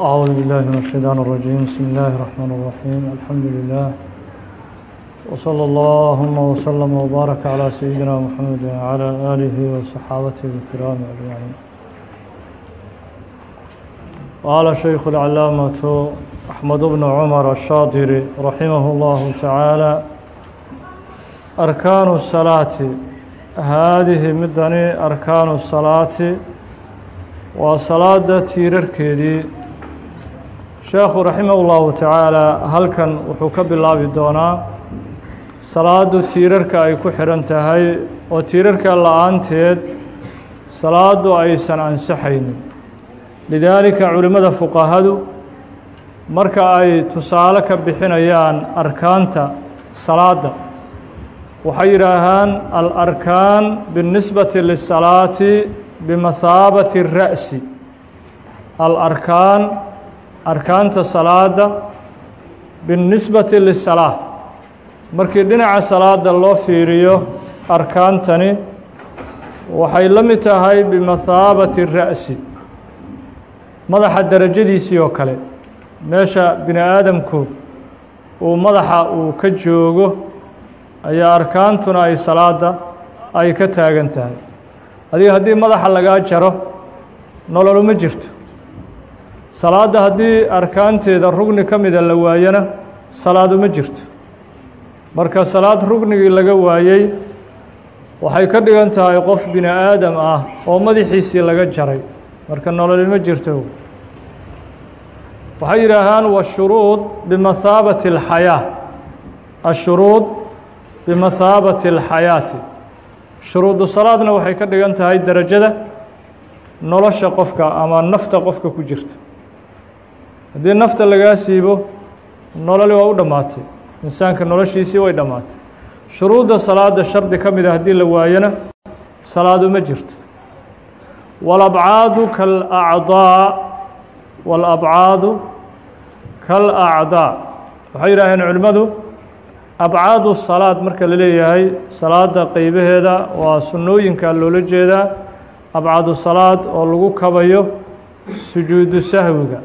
أعوذ بالله من الشيطان الرجيم بسم الله الرحمن الرحيم الحمد لله وصلى اللهم وسلم وبارك على سيدنا محمد وعلى آله وصحابته الكرام أجمعين قال شيخ العلامة أحمد بن عمر الشاطري رحمه الله تعالى أركان الصلاة هذه مدني أركان الصلاة وصلاة تيرركيدي sheekhu raximah ullahu tacaala halkan wuxuu ka bilaabi doonaa salaadu tiirarka ay ku xidhan tahay oo tiirarka la-aanteed salaadu aysan ansaxaynin lidaalika culimmada fuqahadu marka ay tusaale ka bixinayaan arkaanta salaada waxay yidhaahaan alarkaan biاnnisbati lisalaati bimathaabati الra'si alarkaan arkaanta salaada biاnnisbati lisalaa markii dhinaca salaada loo fiiriyo arkaantani waxay la mid tahay bimathaabati ra'si madaxa derajadiisii oo kale. Meesha bini aadamku uu madaxa uu ka joogo ayaa arkaantuna ay salaada ay ka taagan tahay. Adiga haddii madaxa lagaa jaro nololuma jirto salaadda haddii arkaanteeda rugni ka mida la waayana salaadu ma jirto. Marka salaad rugnigii laga waayey waxay ka dhigan tahay qof bini aadam ah oo madaxiisii laga jaray. Marka nololi ma jirto. Waxay yidhaahaan washuruud bimathaabati اlxayaa ashuruud bimathaabati اlxayaati shuruudu salaadna waxay ka dhigan tahay derajada nolosha qofka ama nafta qofka ku jirta haddii nafta lagaa siibo nololi waa u dhammaatay. Insaanka noloshiisii way dhammaatay. Shuruudda salaada shardi ka mida haddii la waayana salaadu ma jirto. Walabcaadu kalacdaa walabcaadu kalacdaa. Waxay yidhaaheen culimmadu abcaadu salaad marka la leeyahay salaada qeybaheeda waa sunnooyinka loola jeedaa. Abcaadu salaad oo lagu kabayo sujuudu sahwiga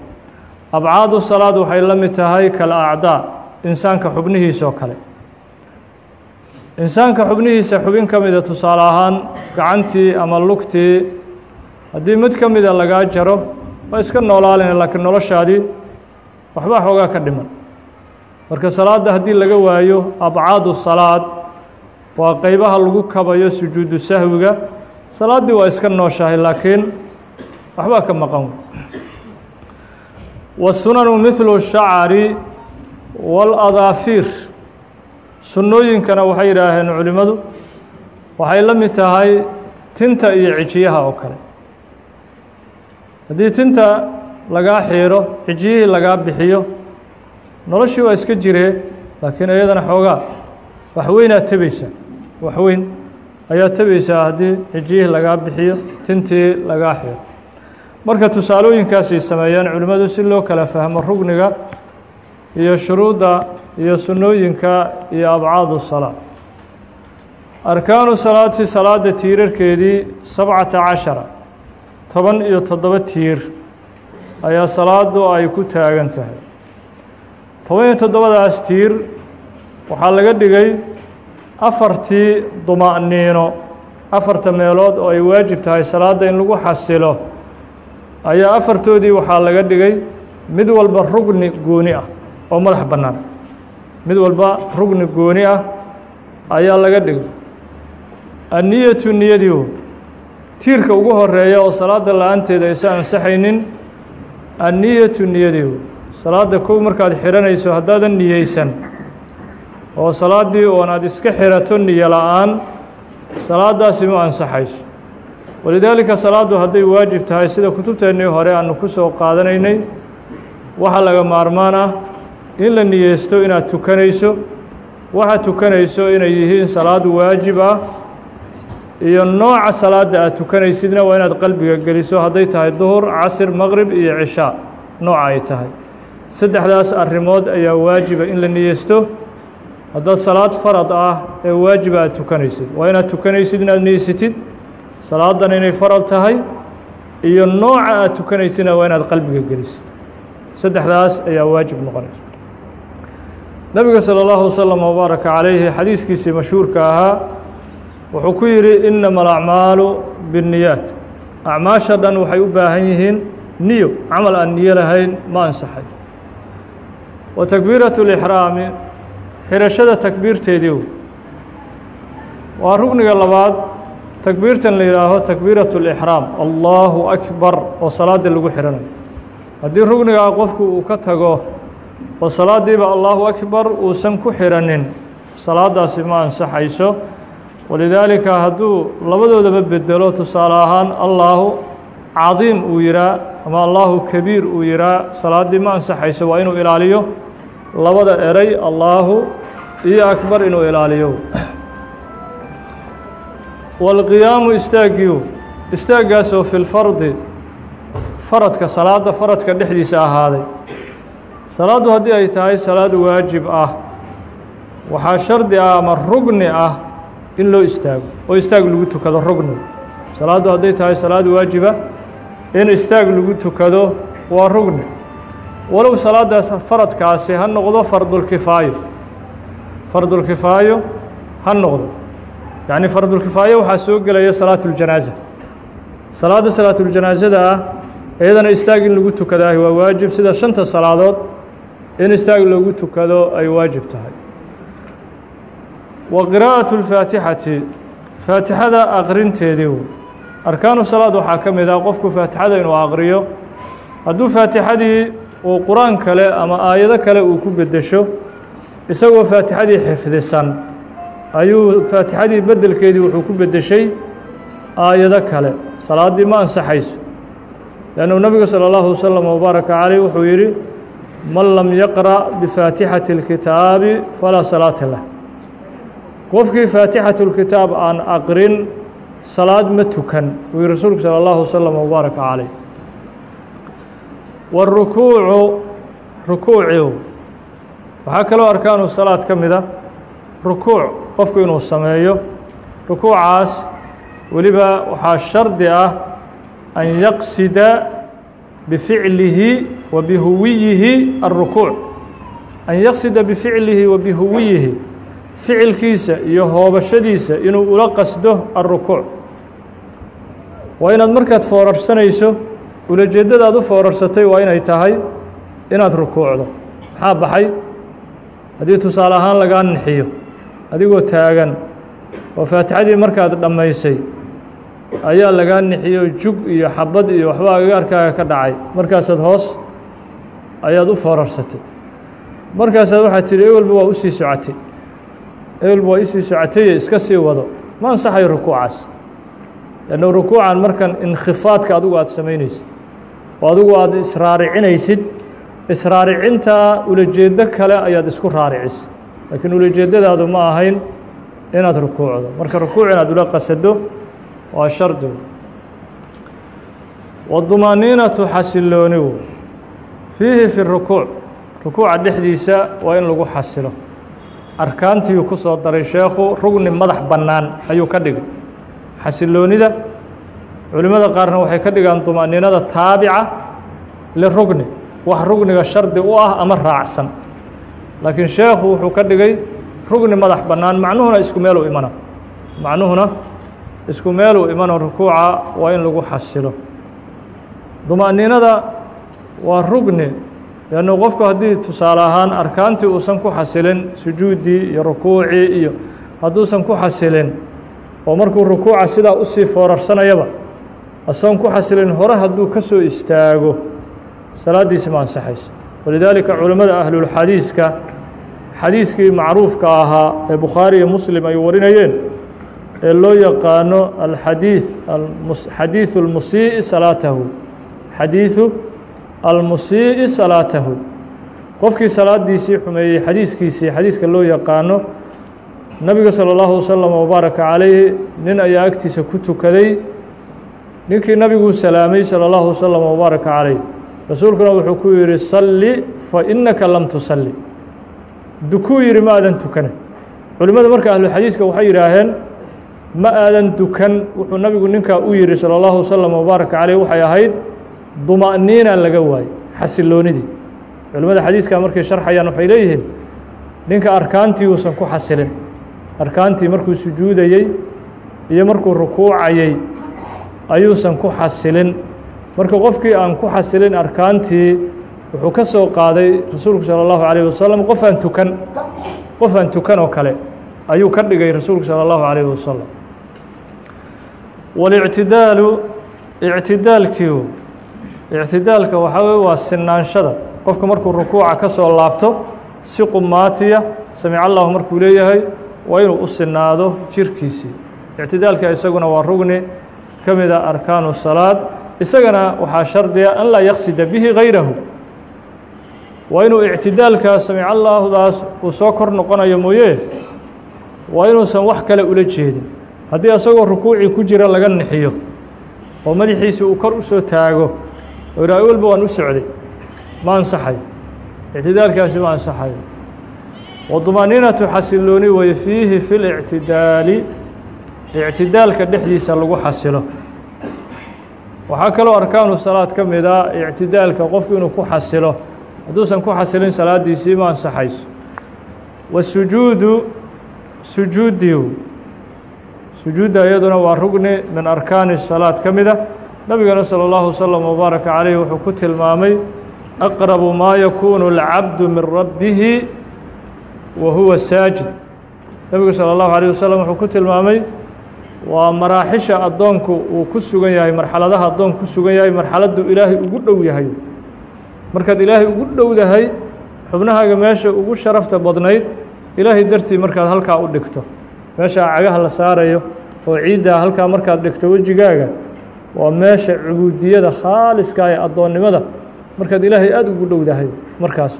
abcaadu salaad waxay la mid tahay kal acdaa insaanka xubnihiisa oo kale. Insaanka xubnihiisa xubin ka mida tusaale ahaan gacantii ama lugtii haddii mid ka mida lagaa jaro waa iska noolaalina laakiin noloshaadii waxbaa xoogaa ka dhiman. Marka salaadda haddii laga waayo abcaadu salaad waa qeybaha lagu kabayo sujuudu sahwiga. Salaaddii waa iska nooshahay laakiin waxbaa ka maqan wasunanu mithlu shacari waaladaafiir sunnooyinkana waxay yidhaaheen culimmadu waxay la mid tahay tinta iyo cijiyaha oo kale. Haddii tinta lagaa xiiro cijiyihii lagaa bixiyo noloshii waa iska jiree laakiin iyadana xoogaa waxweynaad tebaysaa waxweyn ayaa tebaysaa haddii cijiyihii lagaa bixiyo tintii lagaa xiiro marka tusaalooyinkaasay sameeyaan culimmadu si loo kala fahmo rugniga iyo shuruudda iyo sunnooyinka iyo abcaadu salaa arkaanu salaati salaada tiirarkeedii sabcata cashara toban iyo toddoba tiir ayaa salaadu ay ku taagan tahay. Toban iyo toddobadaas tiir waxaa laga dhigay afartii duma'niino afarta meelood oo ay waajib tahay salaadda in lagu xasilo ayaa afartoodii waxaa laga dhigay mid walba rugni gooni ah oo madax bannaan. Mid walba rugni gooni ah ayaa laga dhigay. Anniyatu niyadiihu tiirka ugu horreeya oo salaada la'aanteeda aysa ansaxaynin anniyatu niyadiihu salaadda kow markaad xidhanayso haddaadan niyeysan oo salaaddii oon aad iska xirato niyo la'aan salaaddaasi ma ansaxayso walidaalika salaaddu hadday waajib tahay sida kutubteennii hore aanu ku soo qaadanaynay waxaa laga maarmaan ah in la niyeysto inaad tukanayso waxaad tukanayso inay yihiin salaad waajib ah iyo nooca salaadda aad tukanaysidna waa inaad qalbiga geliso. Hadday tahay duhur casir maqrib iyo cishaa nooca ay tahay. Saddexdaas arrimood ayaa waajiba in la niyeysto. Haddaad salaad farad ah ee waajiba aad tukanaysid. Waa inaad tukanaysid inaad niyeysatid salaadan inay faral tahay iyo nooca aad tukanaysidna waa inaad qalbiga gelisid saddexdaas ayaa waajib noqonaysa nebiga salى اllahu waslm wbaaraka calayhi xadiiskiisii mashhuurka ahaa wuxuu ku yidhi inama alacmaalu biاniyaat acmaasha dhan waxay u baahan yihiin niyo camal aan niyo lahayn ma ansaxay wa takbiiraة اlixraami xirashada takbiirteedii waa rugniga labaad takbiirtan la yidhaaho takbiiraة اlixraam allahu akbar oo salaada lagu xihanayo haddii rugnigaa qofku uu ka tago oo salaadiiba allahu akbar uusan ku xiranin salaadaasi ma ansaxayso. Walidaalika hadduu labadoodaba bedelo tusaale ahaan allaahu cadiim uu yihaa ama allahu kabiir uu yihaa salaaddii ma ansaxayso waa inuu ilaaliyo labada eray allaahu iyo akbar inuu ilaaliyo wاlqiyaamu istaagiyu istaaggaasoo fi lfardi faradka salaada faradka dhexdiisa ahaaday salaaddu haddii ay tahay salaad waajib ah waxaa shardi ah ama rugni ah in loo istaago oo istaag lagu tukado rugni salaaddu hadday tahay salaad waajiba in istaag lagu tukado waa rugni walow salaadaas faradkaasi ha noqdo fardulkifaayo fardulkifaayo ha noqdo yacni fardulkifaayo waxaa soo gelaya salaatuljanaaza salaadda salaatuljanaasada ah iyadana istaag in lagu tukadaahi waa waajib. Sida shanta salaadood in istaag loogu tukado ay waajib tahay. Wa qiraa'atu اlfaatixati faatixada aqrinteedii arkaanu salaad waxaa ka mid ah qofku faatixada inuu aqriyo. Hadduu faatixadii uu qur'aan kale ama aayado kale uu ku beddesho isagoo faatixadii xifdisan ayuu faatixadii beddelkeedii wuxuu ku beddeshay aayado kale salaaddii ma ansaxayso لأnnu nebigu salى اllahu waslم wbaaraka caleyh wuxuu yidhi man lam yaqra' bifaatixati اlkitaabi falaa salaata lah qofkii faatixatu اlkitaab aan aqrin salaad ma tukan wuu yihi rasuulku salى اllahu waslم wbaaraka caleyh wاrukuucu rukuuciu waxaa kaloo arkaanu salaad ka mida rukuuc qofku inuu sameeyo rukuucaas weliba waxaa shardi ah an yaqsida bificlihi wa bihuwiyihi الrukuuc an yaqsida bificlihi wa bihuwiyihi ficilkiisa iyo hoobashadiisa inuu ula qasdo الrukuuc waa inaad markaad foorarsanayso ulajeeddadaad u foorarsatay waa inay tahay inaad rukuucdo maxaa baxay haddii tusaale ahaan lagaa nixiyo adigoo taagan. Oo faatixadii markaad dhammaysay. Ayaa lagaa nixiyo jug iyo xabad iyo waxba agagaarkaaga ka dhacay. Markaasaad hoos ayaad u foorarsatay markaasaad waxaad tidhi ewelba waa u sii socotay. Ewelba waa isii socotaye iska sii wado. Ma ansaxayo rukuucaas. Lannu rukuucan markan inkhifaadka adigu aad samaynaysid oo adigu aad israaricinaysid israaricintaa ulajeeddo kale ayaad isku raaricisay laakiin ulajeeddadaadu ma ahayn inaad rukuucdo. Marka rukuuc inaad ula qasado waa shardigu wadumaaniinatu xasiloonigu fiihi fi rukuuc. Rukuuca dhexdiisa waa in lagu xasilo. Arkaantiiu ku soo daray sheekhu rugni madax bannaan ayuu ka dhigay. Xasiloonida culimmada qaarna waxay ka dhigaan dumaaniinada taabica lirugni wax rugniga shardi u ah ama raacsan laakiin sheekhu wuxuu ka dhigay rugni madax bannaan. Macnuhuna isku meeluu imana. Macnuhuna isku meeluu imano rukuuca waa in lagu xasilo. Dumaaniinada waa rugni. Leannu qofku haddii tusaale ahaan arkaantii uusan ku xasilin sujuuddii iyo rukuucii iyo hadduusan ku xasilin oo markuu rukuuca sidaa u sii foorarsanayaba asoon ku xasilin hore hadduu ka soo istaago salaaddiisi ma ansaxayso walidaalika culimmada ahlulxadiiska xadiiskii macruufka ahaa ee bukhaari iyo muslim ay warinayeen ee loo yaqaano alxadiiث xadiiثu اlmusii'i salaatahu xadiiثu almusii'i salaatahu qofkii salaadiisii xumeeyey xadiiskiisii xadiiska loo yaqaano nabiga salى اllahu wasalam wbaaraka calayhi nin ayaa agtiisa ku tukaday ninkii nabiguu salaamay salى اllahu wasalam wbaaraka calayh rasuulkuna wuxuu ku yidhi salli fa innaka lam tusalli. Dukuu yidhi ma aadan tukanin culimmada marka ahluxadiiska waxay yidhaaheen ma aadan dukan wuxuu nabigu ninkaa u yidhi salى اllahu wasalam wbaaraka caleyh waxay ahayd duma'niina laga waayey xasiloonidii. Culimmada xadiiskaa markay sharxayaan waxay leeyihiin ninka arkaantii uusan ku xasilin arkaantii markuu sujuudayey iyo markuu rukuucayey ayuusan ku xasilin marka qofkii aan ku xasilin arkaantii wuxuu ka soo qaaday rasuulku salى اllahu عalيه wasalam qof aan tukan qof aan tukan oo kale ayuu ka dhigay rasuulku salى اllahu عalيه wasalam waاlictidaalu ictidaalkiiu ictidaalka waxaa wey waa sinaanshada qofka markuu rukuuca ka soo laabto si qumaatiya samic allahu markuu leeyahay waa inuu u sinaado jirkiisii ictidaalka isaguna waa rugni ka mida arkaanu salaad isagana waxaa shardiya an laa yaqsida bihi gayrahu. Waa inuu ictidaalka samic allaahdaas uu soo kor noqonayo mooye waa inuusan wax kale ula jeedin. Haddii isagoo rukuucii ku jira laga nixiyo oo madaxiisi uu kor u soo taago oo ihaa walba waan u socday ma ansaxayo. Ictidaalkaasi ma ansaxayo. Wadumaaniinatu xasilooni way fiihi fi lictidaali ictidaalka dhexdiisa lagu xasilo waxaa kaloo arkaanu salaad ka mid a ictidaalka qofku inuu ku xasilo hadduusan ku xasilin salaadiisii ma ansaxayso wasujuudu sujuudiu sujuudda iyaduna waa rugni min arkaani salaad ka mida nabigana salى اllahu waslm wbaaraka calayh wuxuu ku tilmaamay aqrabu maa yakuunu اlcabdu min rabbihi wa huwa saajid nebigu salى اllahu عalيه wasalam wuxuu ku tilmaamay waa maraaxisha addoonku uu ku sugan yahay marxaladaha addoonku ku sugan yahay marxaladdu ilaahay ugu dhow yahay. Markaad ilaahay ugu dhowdahay xubnahaaga meesha ugu sharafta badnayd ilaahay dartii markaad halkaa u dhigto. Meeshaa cagaha la saarayo oo ciiddaa halkaa markaad dhigto wejigaaga waa meesha cubuudiyada khaaliska ee addoonnimada. Markaad ilaahay aada ugu dhowdahay markaas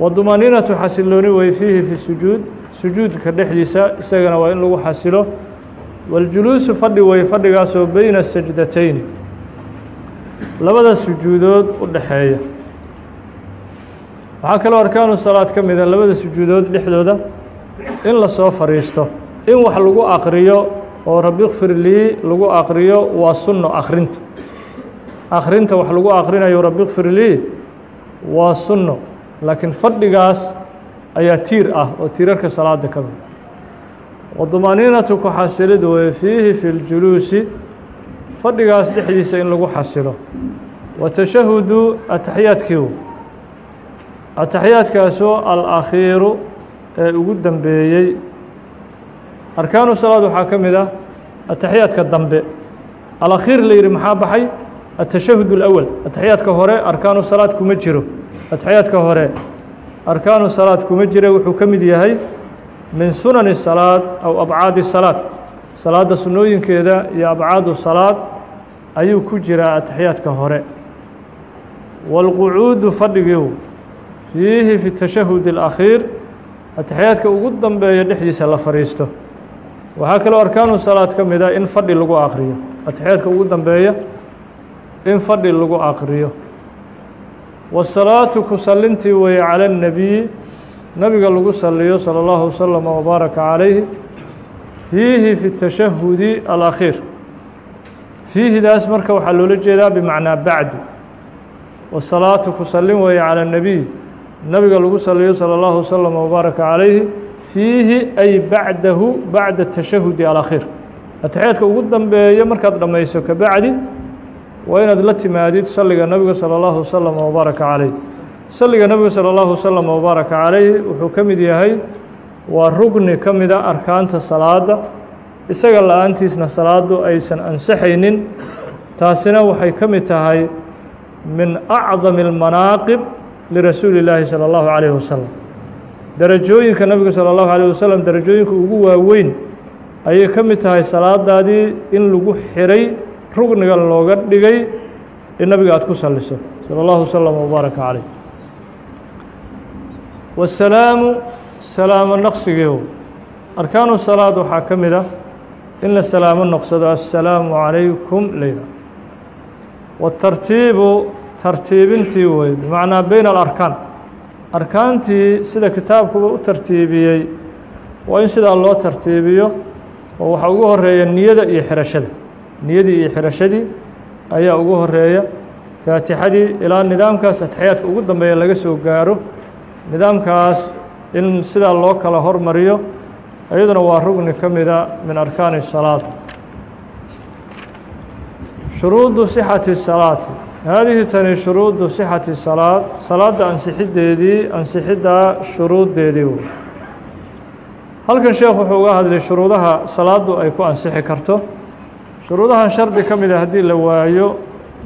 wadumaaniinatu xasilooni way fiihi fi sujuud sujuudka dhexdiisa isagana waa in lagu xasilo. Waljuluusu fadhi way fadhigaasoo beyna sajdatayni labada sujuudood u dhexeeya waxaa kaloo arkaanu salaad ka mida labada sujuudood dhexdooda. In la soo fadhiisto in wax lagu aqriyo oo rabi kfir lii lagu aqriyo waa sunno akhrinta. Akhrinta wax lagu aqrinayo rabi kfir lii waa sunno. Laakiin fadhigaas ayaa tiir ah oo tiirarka salaada ka mid wadumaaniinatu ku xasilid way fiihi fi ljuluusi fadhigaas dhexdiisa in lagu xasilo. Wa tashahudu ataxiyaadkiiu ataxiyaadkaasoo alakhiiru ee ugu dambeeyey. Arkaanu salaad waxaa ka mid ah ataxiyaadka dambe. Alakhiir la yidhi maxaa baxay? Atashahud اlأwal ataxiyaadka hore arkaanu salaad kuma jiro. Ataxiyaadka hore arkaanu salaad kuma jira wuxuu ka mid yahay min sunani salaad aw abcaadi salaad. Salaadda sunnooyinkeeda iyo abcaadu salaad ayuu ku jiraa ataxiyaadka hore. Wاlqucuudu fadhigiiu fiihi fi tashahud اlakhiir ataxiyaadka ugu dambeeya dhexdiisa la fadhiisto. Waxaa kaloo arkaanu salaad ka mida in fadhi lagu aqriyo ataxiyaadka ugu dambeeya in fadhi lagu aqriyo wasalaatu ku sallintii weeye cala الnebiyi nabiga lagu saliyo salى اllahu waslama wbaaraka calayhi fiihi fi tashahudi alakhiir fiihidaas marka waxaa loola jeedaa bimacnaa bacdu wasalaatu ku sallin weeye calى الnebiy nabiga lagu saliyo salى اllahu waslama wbaaraka calayhi fiihi ay bacdahu bacda tashahudi alakhiir ataxiyaadka ugu dambeeya markaad dhammayso ka bacdi waa inaad la timaadid salliga nabiga salى اllahu waslama wbaaraka calayh salliga nabiga salى اllahu waslama wbaaraka calayh wuxuu ka mid yahay waa rugni ka mida arkaanta salaada isaga la-aantiisna salaadu aysan ansaxaynin taasina waxay ka mid tahay min acdami اlmanaaqib lirasuuli اllaahi salى اllahu calayh wasalam derajooyinka nabiga salى اllahu عalيه wasalam derajooyinka ugu waaweyn ayay ka mid tahay salaadaadii in lagu xiray rugniga looga dhigay in nabiga aad ku saliso salى اllahu wslm wbaaraka calayh wasalaamu salaamo naqsigiiu arkaanu salaad waxaa ka mid ah in la salaamo noqsado assalaamu calaykum leyla watartiibu tartiibintii wey bimacnaa beyna alarkaan arkaantii sida kitaabkuba u tartiibiyey waa in sidaa loo tartiibiyo oo waxaa ugu horreeya niyada iyo xirashada niyadii iyo xirashadii ayaa ugu horeeya faatixadii ilaa nidaamkaas ataxiyaadka ugu dambeeya laga soo gaaro nidaamkaas in sidaa loo kala hormariyo iyaduna waa rugni ka mida min arkaani الsalaad shuruudu صixati الsalaati haadihi tani shuruudu صixati salaad salaadda ansixiddeedii ansixiddaa shuruuddeedii wey halkan sheekh wuxuu uga hadlay shuruudaha salaaddu ay ku ansixi karto shuruudahan shardi ka mida haddii la waayo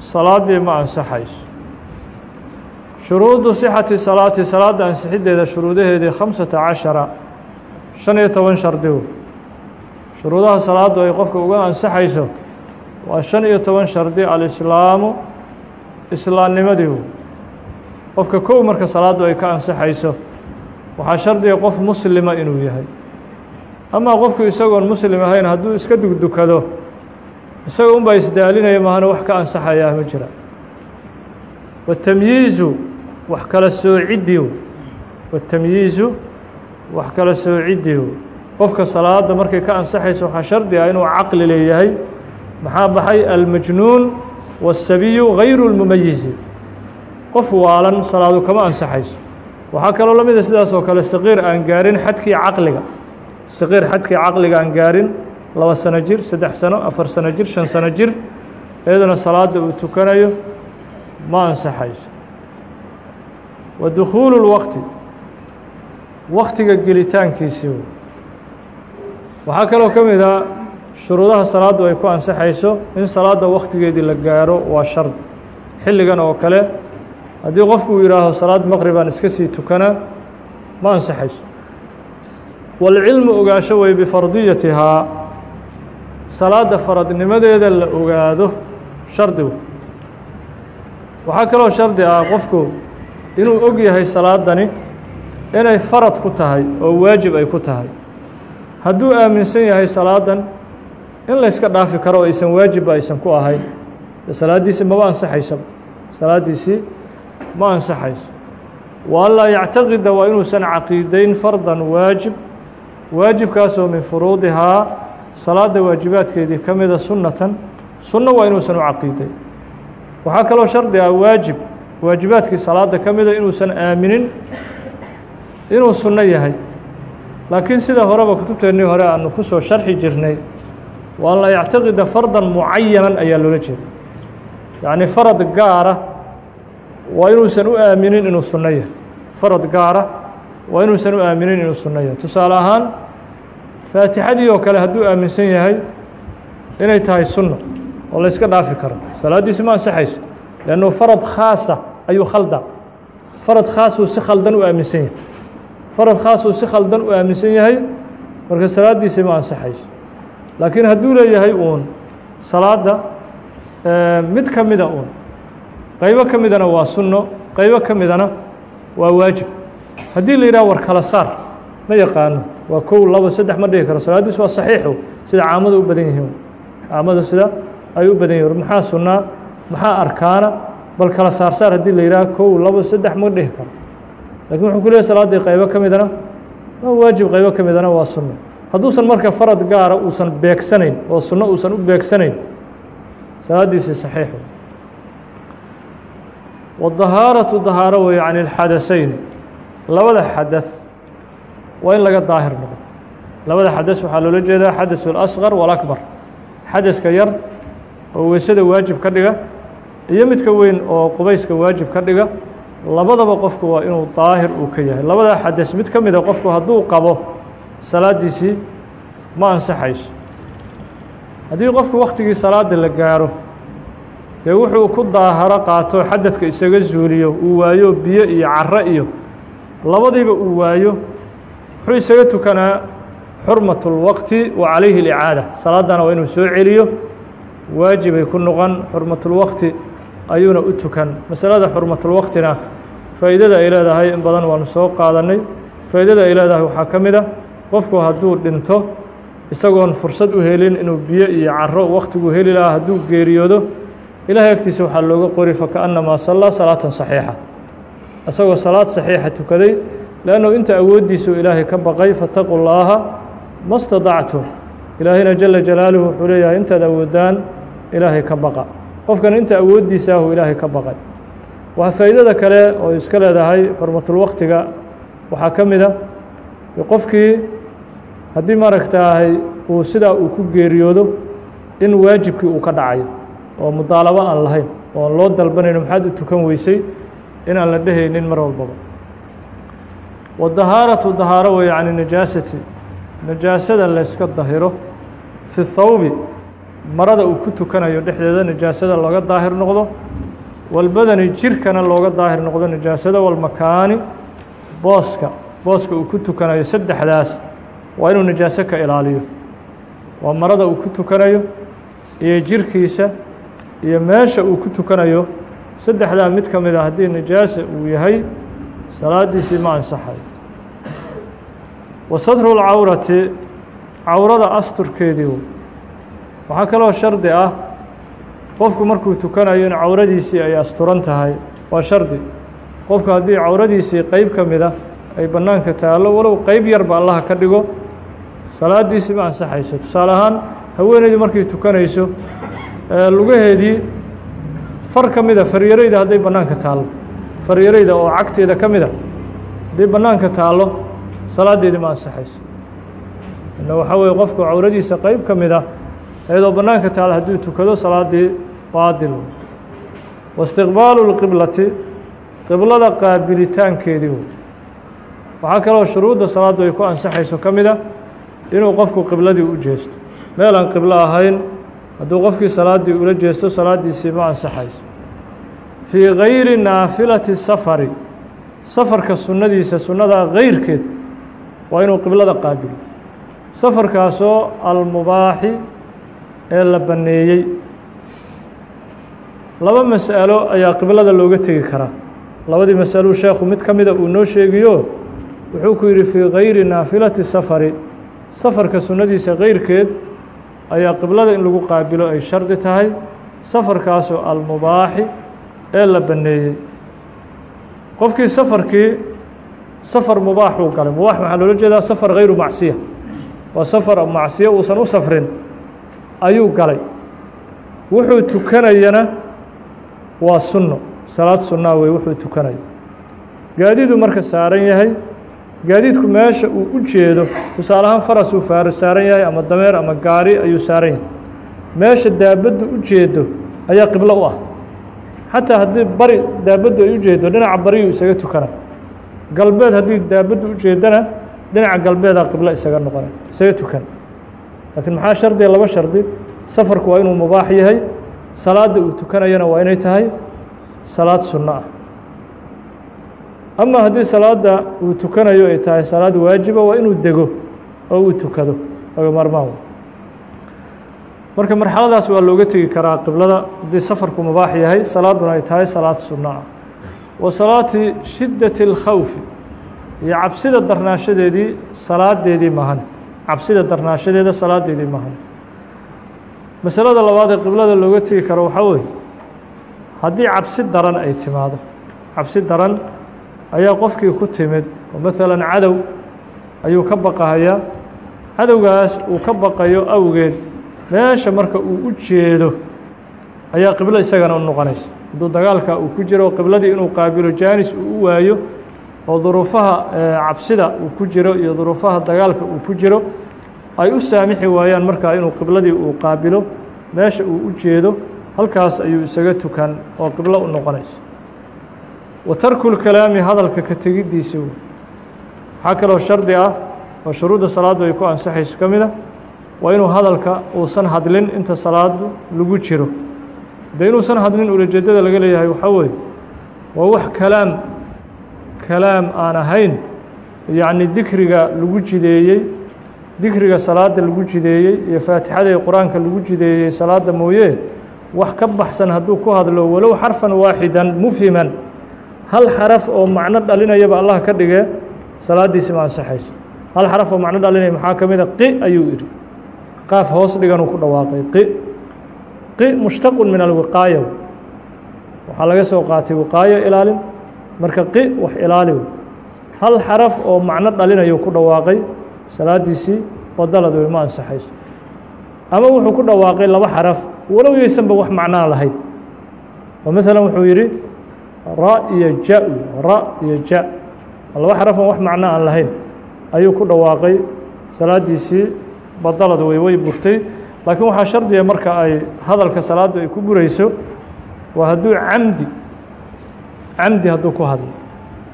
salaaddii ma ansaxayso. Shuruudu صixati salaati salaadda ansixiddeeda shuruudaheedii khamsata cashara shan iyo toban shardi wey shuruudaha salaaddu ay qofka uga ansaxayso waa shan iyo toban shardi alislaamu islaamnimadii wey qofka kow marka salaaddu ay ka ansaxayso waxaa shardiga qof muslima inuu yahay. Amaa qofku isagoon muslim ahayn hadduu iska dugdukado isaga unbaa isdaalinaya mahana wax ka ansaxayaa ma jira. Watamyiizu wax kala soociddii watamyiizu wax kala soociddii qofka salaadda markay ka ansaxayso waxaa shardi ah inuu caqli leeyahay. Maxaa baxay? Almajnuun wasabiyu gayru اlmumayizi qof waalan salaadu kama ansaxayso. Waxaa kaloo la mida sidaas oo kale saqiir aan gaarin xadkii caqliga. Saqiir xadkii caqliga aan gaarin laba sano jir saddex sano afar sano jir shan sano jir iyaduna salaadda uu tukanayo ma ansaxayso. Wa dukhuulu اlwaqti waktiga gelitaankiisii wey waxaa kaloo ka mid a shuruudaha salaaddu ay ku ansaxayso in salaadda wakhtigeedii la gaaro waa shardi xilligan oo kale haddii qofku uu yidhaaho salaad maqribaan iska sii tukanaa ma ansaxayso. Walcilmu ogaasho wey bifardiyatihaa salaadda faradnimadeeda la ogaado shardi. Wey waxaa kaloo shardi ah qofku inuu og yahay salaadani inay farad ku tahay oo waajib ay ku tahay. Hadduu aaminsan yahay salaadan in layska dhaafi karo aysan waajibba aysan ku ahayn. Salaaddiisi maba ansaxaysaba salaaddiisii ma ansaxayso. Wa yactaqida waa inuusan caqiideyn fardan waajib. Waajibkaasoo min furuudihaa salaadda waajibaadkeedii ka mida sunnatan sunno waa inuusan u caqiideyn waxaa kaloo shardi ah waajib waajibaadkii salaadda ka mida inuusan aaminin inuu sunno yahay. Laakiin sida horeba kutubteennii hore aanu ku soo sharxi jirnay waa an laa yactaqida fardan mucayanan ayaa loola jeeda. Yacni farad gaara waa inuusan u aaminin inuu sunno yahay. Farad gaara waa inuusan u aaminin inuu sunno yahay. Tusaale ahaan faatixadii oo kale hadduu aaminsan yahay inay tahay sunno oo layska dhaafi karo. Salaaddiisi ma ansaxayso leannu farad khaasa ayuu khalda. Farad khaasuu si khaldan u aaminsan yahay. Farad khaasuu si khaldan u aaminsan yahay marka salaaddiisi ma ansaxayso. Laakiin hadduu leeyahay uun salaadda mid ka mida uun qaybo ka midana waa sunno qaybo ka midana waa waajib. Haddii la yidhaha war kala saar ma yaqaano waa kow labo saddex ma dhigi karo. Salaaddiis waa saxiixu. Sida caamadu u badan yihiin. Caamadu sida ay u badan yihiin maxaa sunnaa maxaa arkaana? Bal kala saarsaar haddii la yidhaha kow labo saddex ma dhihi karo. Lakin wuxuu ku leeyahy salaaddii qaybo ka midana waa waajib qaybo ka midana waa sunno hadduusan marka farad gaara uusan beegsanayn oo sunno uusan u beegsanayn salaaddiisii saxiixu. Wadahaaratu dahaaro weeye can ilxadasayn labada xadaث waa in laga daahir noqo labada xadaث waxaa loola jeedaa xadaث اlasqar wاlakbar xadaska yar oo weysada waajib ka dhiga iyo midka weyn oo qubayska waajib ka dhiga labadaba qofku waa inuu daahir uu ka yahay labada xadaث mid ka mida qofku hadduu qabo salaaddiisii ma ansaxayso haddii qofku waktigii salaada la gaaro dee wuxuu ku daaharo qaato xadadka isaga zuuliyo uu waayo biyo iyo caro iyo labadiiba uu waayo muxuu isaga tukanaa xurmat اlwaqti wa calayhi اlicaada salaadana waa inuu soo celiyo. Waajibay ku noqon xurmatulwaqti ayuuna u tukan. Masalada xurmatulwaqtina faa'iidada ay leedahay in badan waanu soo qaadanay. Faa'iidada ay leedahay waxaa ka mid a qofku hadduu dhinto isagoon fursad u helin inuu biyo iyo caro waktigu heli lahaa hadduu geeriyoodo ilaahay agtiisa waxaa looga qori fakaannamaa sallaa salaatan saxiixa. Isagoo salaad saxiixa tukaday leannu inta awooddiisuu ilaahay ka baqay fataquu llaaha ma stadactum ilaahayna jala jalaaluhu wuxuu leeyahay intaad awoodaan ilaahay ka baqa qofkan inta awooddiisa ahu ilaahay ka baqay waa faa'iidada kale oo iska leedahay xurmatulwaktiga waxaa ka mid a qofkii haddii maaragtaahay uu sidaa uu ku geeriyoodo in waajibkii uu ka dhacayo oo mudaalabo aan lahayn oo aan loo dalbanayno maxaad u tukan weysay in aan la dhehaynin mar walbaba wadahaaratu dahaaro weeye can najaasati. Najaasada layska dahiro fi thawbi. Marada uu ku tukanayo dhexdeeda najaasada looga daahir noqdo. Walbadani jirkana looga daahir noqdo najaasada walmakaani booska. Booska uu ku tukanayo saddexdaas waa inuu najaaso ka ilaaliyo. Waa marada uu ku tukanayo iyo jirkiisa iyo meesha uu ku tukanayo. Saddexdaa mid ka mid a haddii najaasa uu yahay salaadiisii ma ansaxayo wa satru lcawrati cawrada asturkeedii waxaa kaloo shardi ah qofku markuu tukanayo in cawradiisii ay asturan tahay waa shardi. Qofku haddii cawradiisii qeyb ka mid a ay bannaanka taallo walow qeyb yarba allaha ka dhigo salaadiisii ma ansaxayso. Tusaale ahaan haweeneydii markay tukanayso lugaheedii far ka mida faryareyda hadday bannaanka taallo faryareyda oo cagteeda ka mida hadday bannaanka taallo salaaddeedii ma ansaxayso. Ina waxaa weeye qofku cawradiisa qeyb ka mid a iyadoo bannaanka taal hadduu tukado salaaddii baadil waistiqbaalu lqiblati qiblada qaabilitaankeedii wey waxaa kaloo shuruudda salaaddu ay ku ansaxayso ka mid a inuu qofku qibladii u jeesto. Meel aan qiblo ahayn hadduu qofkii salaaddii ula jeesto salaaddiisii ma ansaxayso fii gayri naafilati safari. Safarka sunnadiisa sunnadaa gayrkeed waa inuu qiblada qaabilo safarkaasoo almubaaxi ee la banneeyey laba mas'alo ayaa qiblada looga tegi karaa. Labadii masaluu sheekhu mid ka mida uu noo sheegiyo wuxuu ku yidhi fii gayri naafilati safari. Safarka sunnadiisa kayrkeed ayaa qiblada in lagu qaabilo ay shardi tahay. Safarkaasoo almubaaxi ee la banneeyey qofkii safarkii safar mubaaxuu galay. Mubaax waxaa loola jeedaa safar hayru macsiya. Waa safar macsiyo uusan u safrin ayuu galay. Wuxuu tukanayana waa sunno. Salaad sunnaa wey wuxuu tukanayo gaadiiduu marka saaran yahay gaadiidku meesha uu u jeedo tusaale ahaan farasuu faaro saaran yahay ama dameer ama gaari ayuu saaran yahay. Meesha daabaddu u jeedo ayaa qiblo u ah xataa haddii bari daabaddu ay u jeedo dhinaca bariyuu isaga tukana. Galbeed haddii daabaddu u jeedana dhinaca galbeedaa qiblo isaga noqona isaga tukan. Laakiin maxaa shardiga laba shardi? Safarku waa inuu mubaax yahay salaadda uu tukanayana waa inay tahay salaad sunno ah. Ama haddii salaadda uu tukanayo ay tahay salaad waajiba waa inuu dego oo uu tukado laga maarmaan marka marxaladaas waa looga tegi karaa qiblada haddii safarku mubaax yahay salaadduna ay tahay salaad sunno ah wa salaati shiddati اlkhawfi iyo cabsida darnaashadeedii salaadeedii mahan cabsida darnaashadeeda salaadeedii mahan masalada labaad ee qiblada looga tegi karo waxaa weeye haddii cabsi daran ay timaado cabsi daran ayaa qofkii ku timid. Oo maalan cadow ayuu ka baqahayaa cadowgaas uu ka baqayo awgeed meesha marka uu u jeedo ayaa qiblo isagana u noqonaysa. Hadduu dagaalka uu ku jiro qibladii inuu qaabilo jaanis uu u waayo oo duruufaha cabsida uu ku jiro iyo duruufaha dagaalka uu ku jiro ay u saamixi waayaan markaa inuu qibladii uu qaabilo meesha uu u jeedo halkaas ayuu isaga tukan oo qiblo u noqonayso wa tarku hadalka ka tegiddiisa waxaa kaloo shardi ah oo shuruudda salaaddu ay ku ansaxayso ka mid a waa inuu hadalka uusan hadlin inta salaadu lagu jiro. Dee inuusan hadlin ulajeedada laga leeyahay waxaa weeye waa wax kalaam kalaam aan ahayn. Yacni dikriga lagu jideeyey dikriga salaada lagu jideeyey iyo faatixada ee qur'aanka lagu jideeyey salaada mooye wax ka baxsan hadduu ku hadlo walow xarfan waaxidan mufhiman. Hal xaraf oo macno dhalinayaba allah ka dhige salaaddiisi ma ansaxayso. Hal xaraf oo macno dhalinaya maxaa ka mid a? Qi ayuu idhi qaaf hoos dhiganuu ku dhawaaqay. Qi qi mushtaqun min alwiqaaya waxaa laga soo qaatay wiqaayo ilaalin. Marka qi wax ilaali hal xaraf oo macno dhalinayuu ku dhawaaqay. Salaadiisii wadalad ma ansaxayso. Ama wuxuu ku dhawaaqay laba xaraf. Walow yaysanba wax macnaa lahayn oo maala wuxuu yidhi ra iyo ja ra iyo ja. Laba xarafan wax macno aan lahayn ayuu ku dhawaaqay. Salaadiisii badalad wey way burtay laakiin waxaa shardiga marka ay hadalka salaaddu ay ku burayso waa hadduu camdi camdi hadduu ku hadlo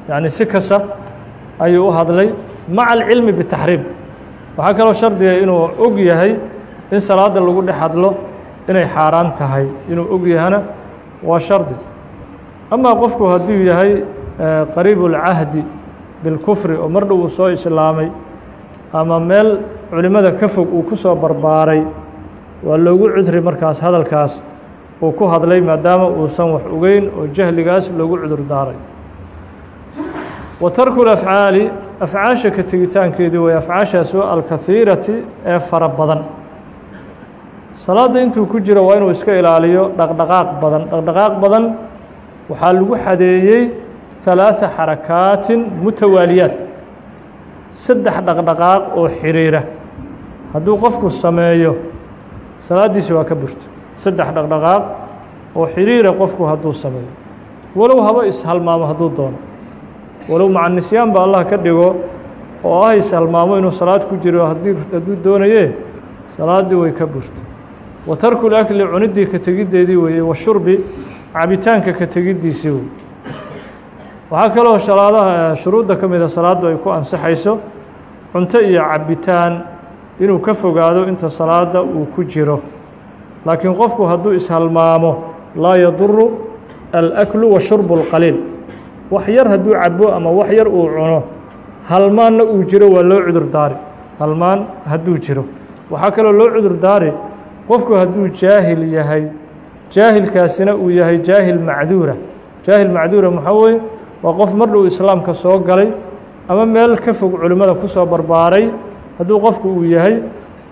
yacni si kasta ayuu u hadlay maca alcilmi bitaxriim. Waxaa kaloo shardiga inuu og yahay in salaada lagu dhex hadlo inay xaaraan tahay. Inuu og yahana waa shardi. Amaa qofku hadduu yahay qariib اlcahdi bilkufri oo mar dhow uu soo islaamay ama meel culimmada ka fog uu ku soo barbaaray waa loogu cudri markaas hadalkaas uu ku hadlay maadaama uusan wax ogeyn oo jahligaas loogu cudur daaray wa tarku lafcaali afcaasha ka tegitaankeedii way afcaashaas oo alkahiirati ee fara badan salaadda intuu ku jiro waa inuu iska ilaaliyo dhaqdhaqaaq badan dhaqdhaqaaq badan waxaa lagu xadeeyey ثaلaaثa xarakaatin mutawaaliyaat saddex dhaqdhaqaaq oo xiriira. Hadduu qofku sameeyo salaaddiisi waa ka burto. Saddex dhaqdhaqaaq oo xiriira qofku hadduu sameeyo. Walow haba ishalmaamo hadduu doono. Walow maca nisyaan ba allah ka dhigo oo ah ishalmaamo inuu salaad ku jiro hadduu doonaye salaaddii way ka burto. Wa lakli cuniddii ka tegiddeedii weeye wa shurbi cabitaanka ka tegiddiisii wey waxaa kaloo salaadaha shuruudda ka mida salaaddu ay ku ansaxayso cunto iyo cabitaan inuu ka fogaado inta salaada uu ku jiro. Laakiin qofku hadduu ishalmaamo laa yaduru alaklu wa shurbu اlqaliil wax yar hadduu cabo ama wax yar uu cuno halmaanna uu jiro waa loo cudur daari halmaan hadduu jiro. Waxaa kaloo loo cudur daari qofku hadduu jaahil yahay. Jaahilkaasina uu yahay jaahil macduura. Jaahil macduura maxaa weye waa qof mar dhow islaamka soo galay ama meel ka fog culimmada ku soo barbaaray hadduu qofku uu yahay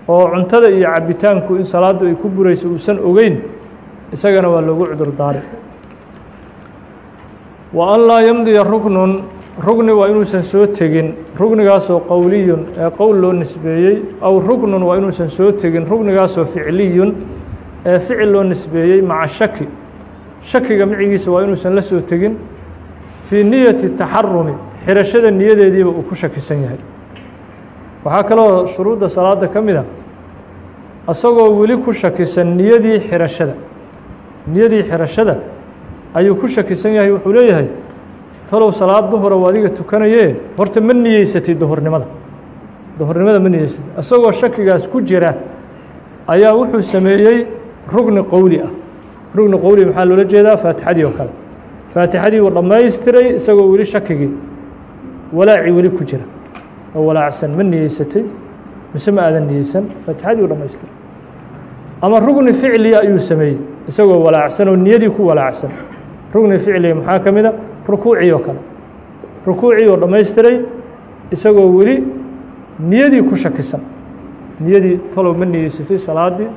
oo cuntada iyo cabitaanku in salaaddu ay ku burayso uusan ogeyn isagana waa loogu cudur daari wa an laa yamdiya ruknun rugni waa inuusan soo tegin. Rugnigaasoo qowliyun ee qowl loo nisbeeyey aw ruknun waa inuusan soo tegin. Rugnigaasoo ficliyun ee ficil loo nisbeeyey maca shaki. Shakiga micigiisa waa inuusan la soo tegin fii niyati taxarumi xirashada niyadeediiba uu ku shakisan yahay. Waxaa kaloo shuruudda salaada ka mid a isagoo weli ku shakisan niyadii xirashada. Niyadii xirashada ayuu ku shakisan yahay wuxuu leeyahay talow salaad duhura u adiga tukanayee horta ma niyeysatid duhurnimada. Duhurnimada ma niyeysatid isagoo shakigaas ku jira ayaa wuxuu sameeyey rugni qowli ah. Rugni qowli maxaa loola jeedaa? Faatixadii oo kale faatixadii uu dhammaystiray isagoo weli shakigii. Walaaci weli ku jira. Oo walaacsan ma niyeysatay mise ma aadan niyeysan. Faatixadii u dhammaystiray. Ama rugni ficliya ayuu sameeyey isagoo walaacsan oo niyadii ku walaacsan. Rugni ficliya maxaa ka mid a? Rukuucii oo kale. Rukuucii oo dhammaystiray isagoo weli niyadii ku shakisan. Niyadii talow ma niyeysatay salaaddii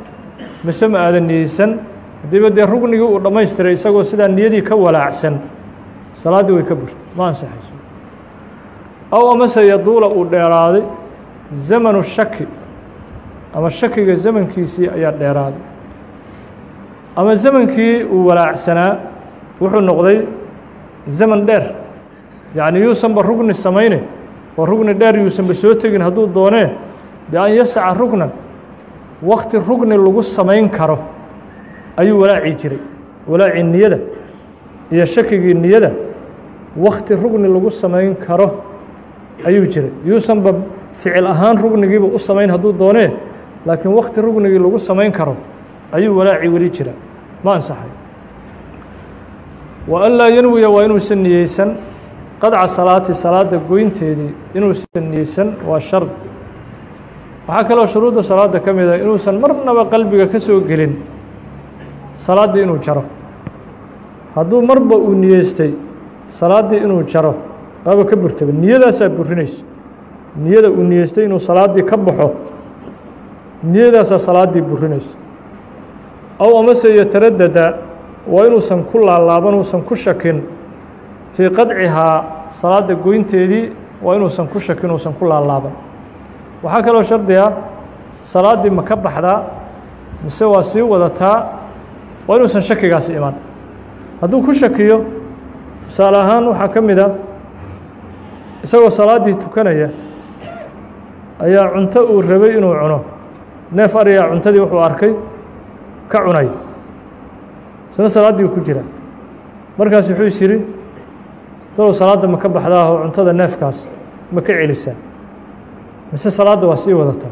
mise ma aadan niyeysan haddiiba dee rugnigii uu dhammaystiray isagoo sidaa niyadii ka walaacsan salaaddii way ka burtay. Ma ansaxayso. Aw amase yaduula uu dheeraaday zamanu shaki ama shakiga zamankiisii ayaa dheeraaday. Ama zamankii uu walaacsanaa wuxuu noqday zaman dheer. Yacni yuusanba rugni samayne oo rugni dheer yuusanba soo tegin hadduu doonee bian yasaca rugnan wakti rugni lagu samayn karo ayuu walaaci jiray. Walaacii niyada iyo shakigii niyada wakti rugni lagu samayn karo ayuu jiray. Yuusanba ficil ahaan rugnigiiba u samayn hadduu doonee laakiin wakti rugnigii lagu samayn karo ayuu walaaci weli jira ma ansaxay? Wa an laa yanwiya waa inuusan niyeysan qadca salaati salaada goynteedii inuusan niyeysan waa shard. Waxaa kaloo shuruudda salaada ka mid a inuusan marnaba qalbiga ka soo gelin salaaddii inuu jaro. Hadduu marba uu niyeystay salaaddii inuu jaro waaba ka burtaba. Niyadaasaa burinaysa. Niyada uu niyeystay inuu salaaddii ka baxo niyadaasaa salaaddii burinaysa. Aw amase yataradada waa inuusan ku laalaaban uusan ku shakin fii qadcihaa salaadda goynteedii waa inuusan ku shakin uusan ku laalaaban. Waxaa kaloo shardi ah salaaddii ma ka baxdaa mise waa sii wadataa waa inuusan shakigaasi iman. Hadduu ku shakiyo tusaale ahaan waxaa ka mid a isagoo salaaddii tukanaya ayaa cunto uu rabay inuu cuno. Neef arigaa cuntadii wuxuu arkay ka cunay. Isna salaaddii ku jira. Markaas wuxuu is yidhi dalow salaadda ma ka baxdaahoo cuntada neefkaas ma ka celisaa mise salaadda waa sii wadataa?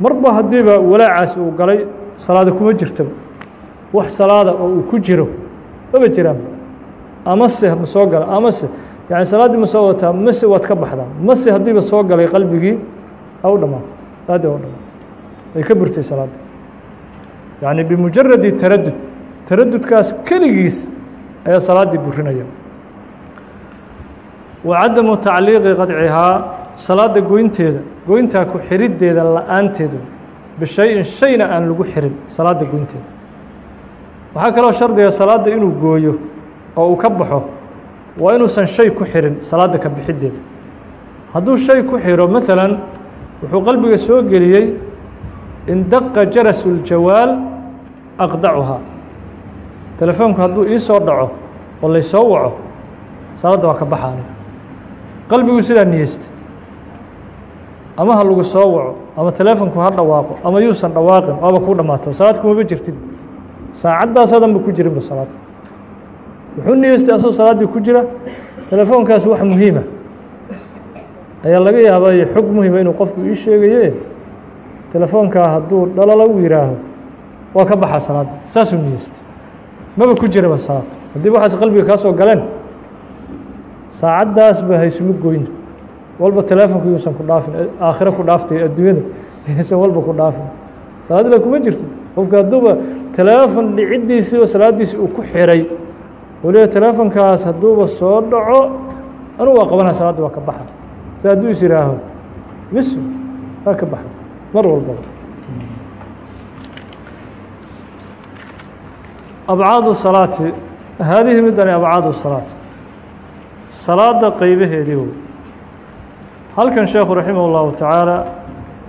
Marba haddiiba walaacaas uu galay salaada kuma jirtaba wax salaada oo uu ku jiro maba jiraan. Amase ma soo gala amase yani salaaddii ma soo wadataa mase waad ka baxdaa. Mase haddiiba soo galay qalbigii ha u dhamaato salaaddii ha u dhamaato ay ka burtay salaadda yacni bimujaradi taradud taradudkaas keligiis ayaa salaaddii burinaya. Wa cadamu tacliiqi qadcihaa salaadda goynteeda goyntaa ku xiriddeeda la'aanteedu bishay-in shayna aan lagu xirin salaadda goynteeda waxaa kaloo shardiga salaadda inuu gooyo oo uu ka baxo waa inuusan shay ku xirin salaadda ka bixiddeeda. Hadduu shay ku xiro maalan wuxuu qalbiga soo geliyey in daqa jarasu ljawaal aqdacuhaa. Telefoonku hadduu ii soo dhaco oo laysoo waco salaadda waa ka baxaani. Qalbigu sidaa niyeysta. Ama ha lagu soo waco ama telefonku ha dhawaaqo ama yuusan dhawaaqin waaba kuu dhamaato salaad kumaba jirtid saacaddaasoo dhan ba ku jirinba salaad. Wuxuu niyeystay asagoo salaaddii ku jira telefoonkaas wax muhiima. Ayaa laga yaabay xog muhima inuu qofku ii sheegaye telefoonkaa hadduu dhalalo u yihaaho waa ka baxaa salaadda. Saasuu niyeystay maba ku jiraba salaad. Haddii waxaas qalbiga kaa soo galeen saacaddaas ba haysuma goyna walba telefonku yuusan ku dhaafin aakhiro ku dhaaftay adduunyada yuusan walba ku dhaafin. Salaadila kuma jirto qofka hadduuba telefon dhiciddiisiiba salaaddiisi uu ku xiray waliba telefonkaas hadduuba soo dhaco anugu waa qabanaa salaadda waa ka baxa si hadduu is yihaaho bis waa ka baxa mar walbaba abcaadu salaati haadihi midani abcaadu salaati. Salaada qeybaheedii wey halkan sheekhu raximah اllahu tacaala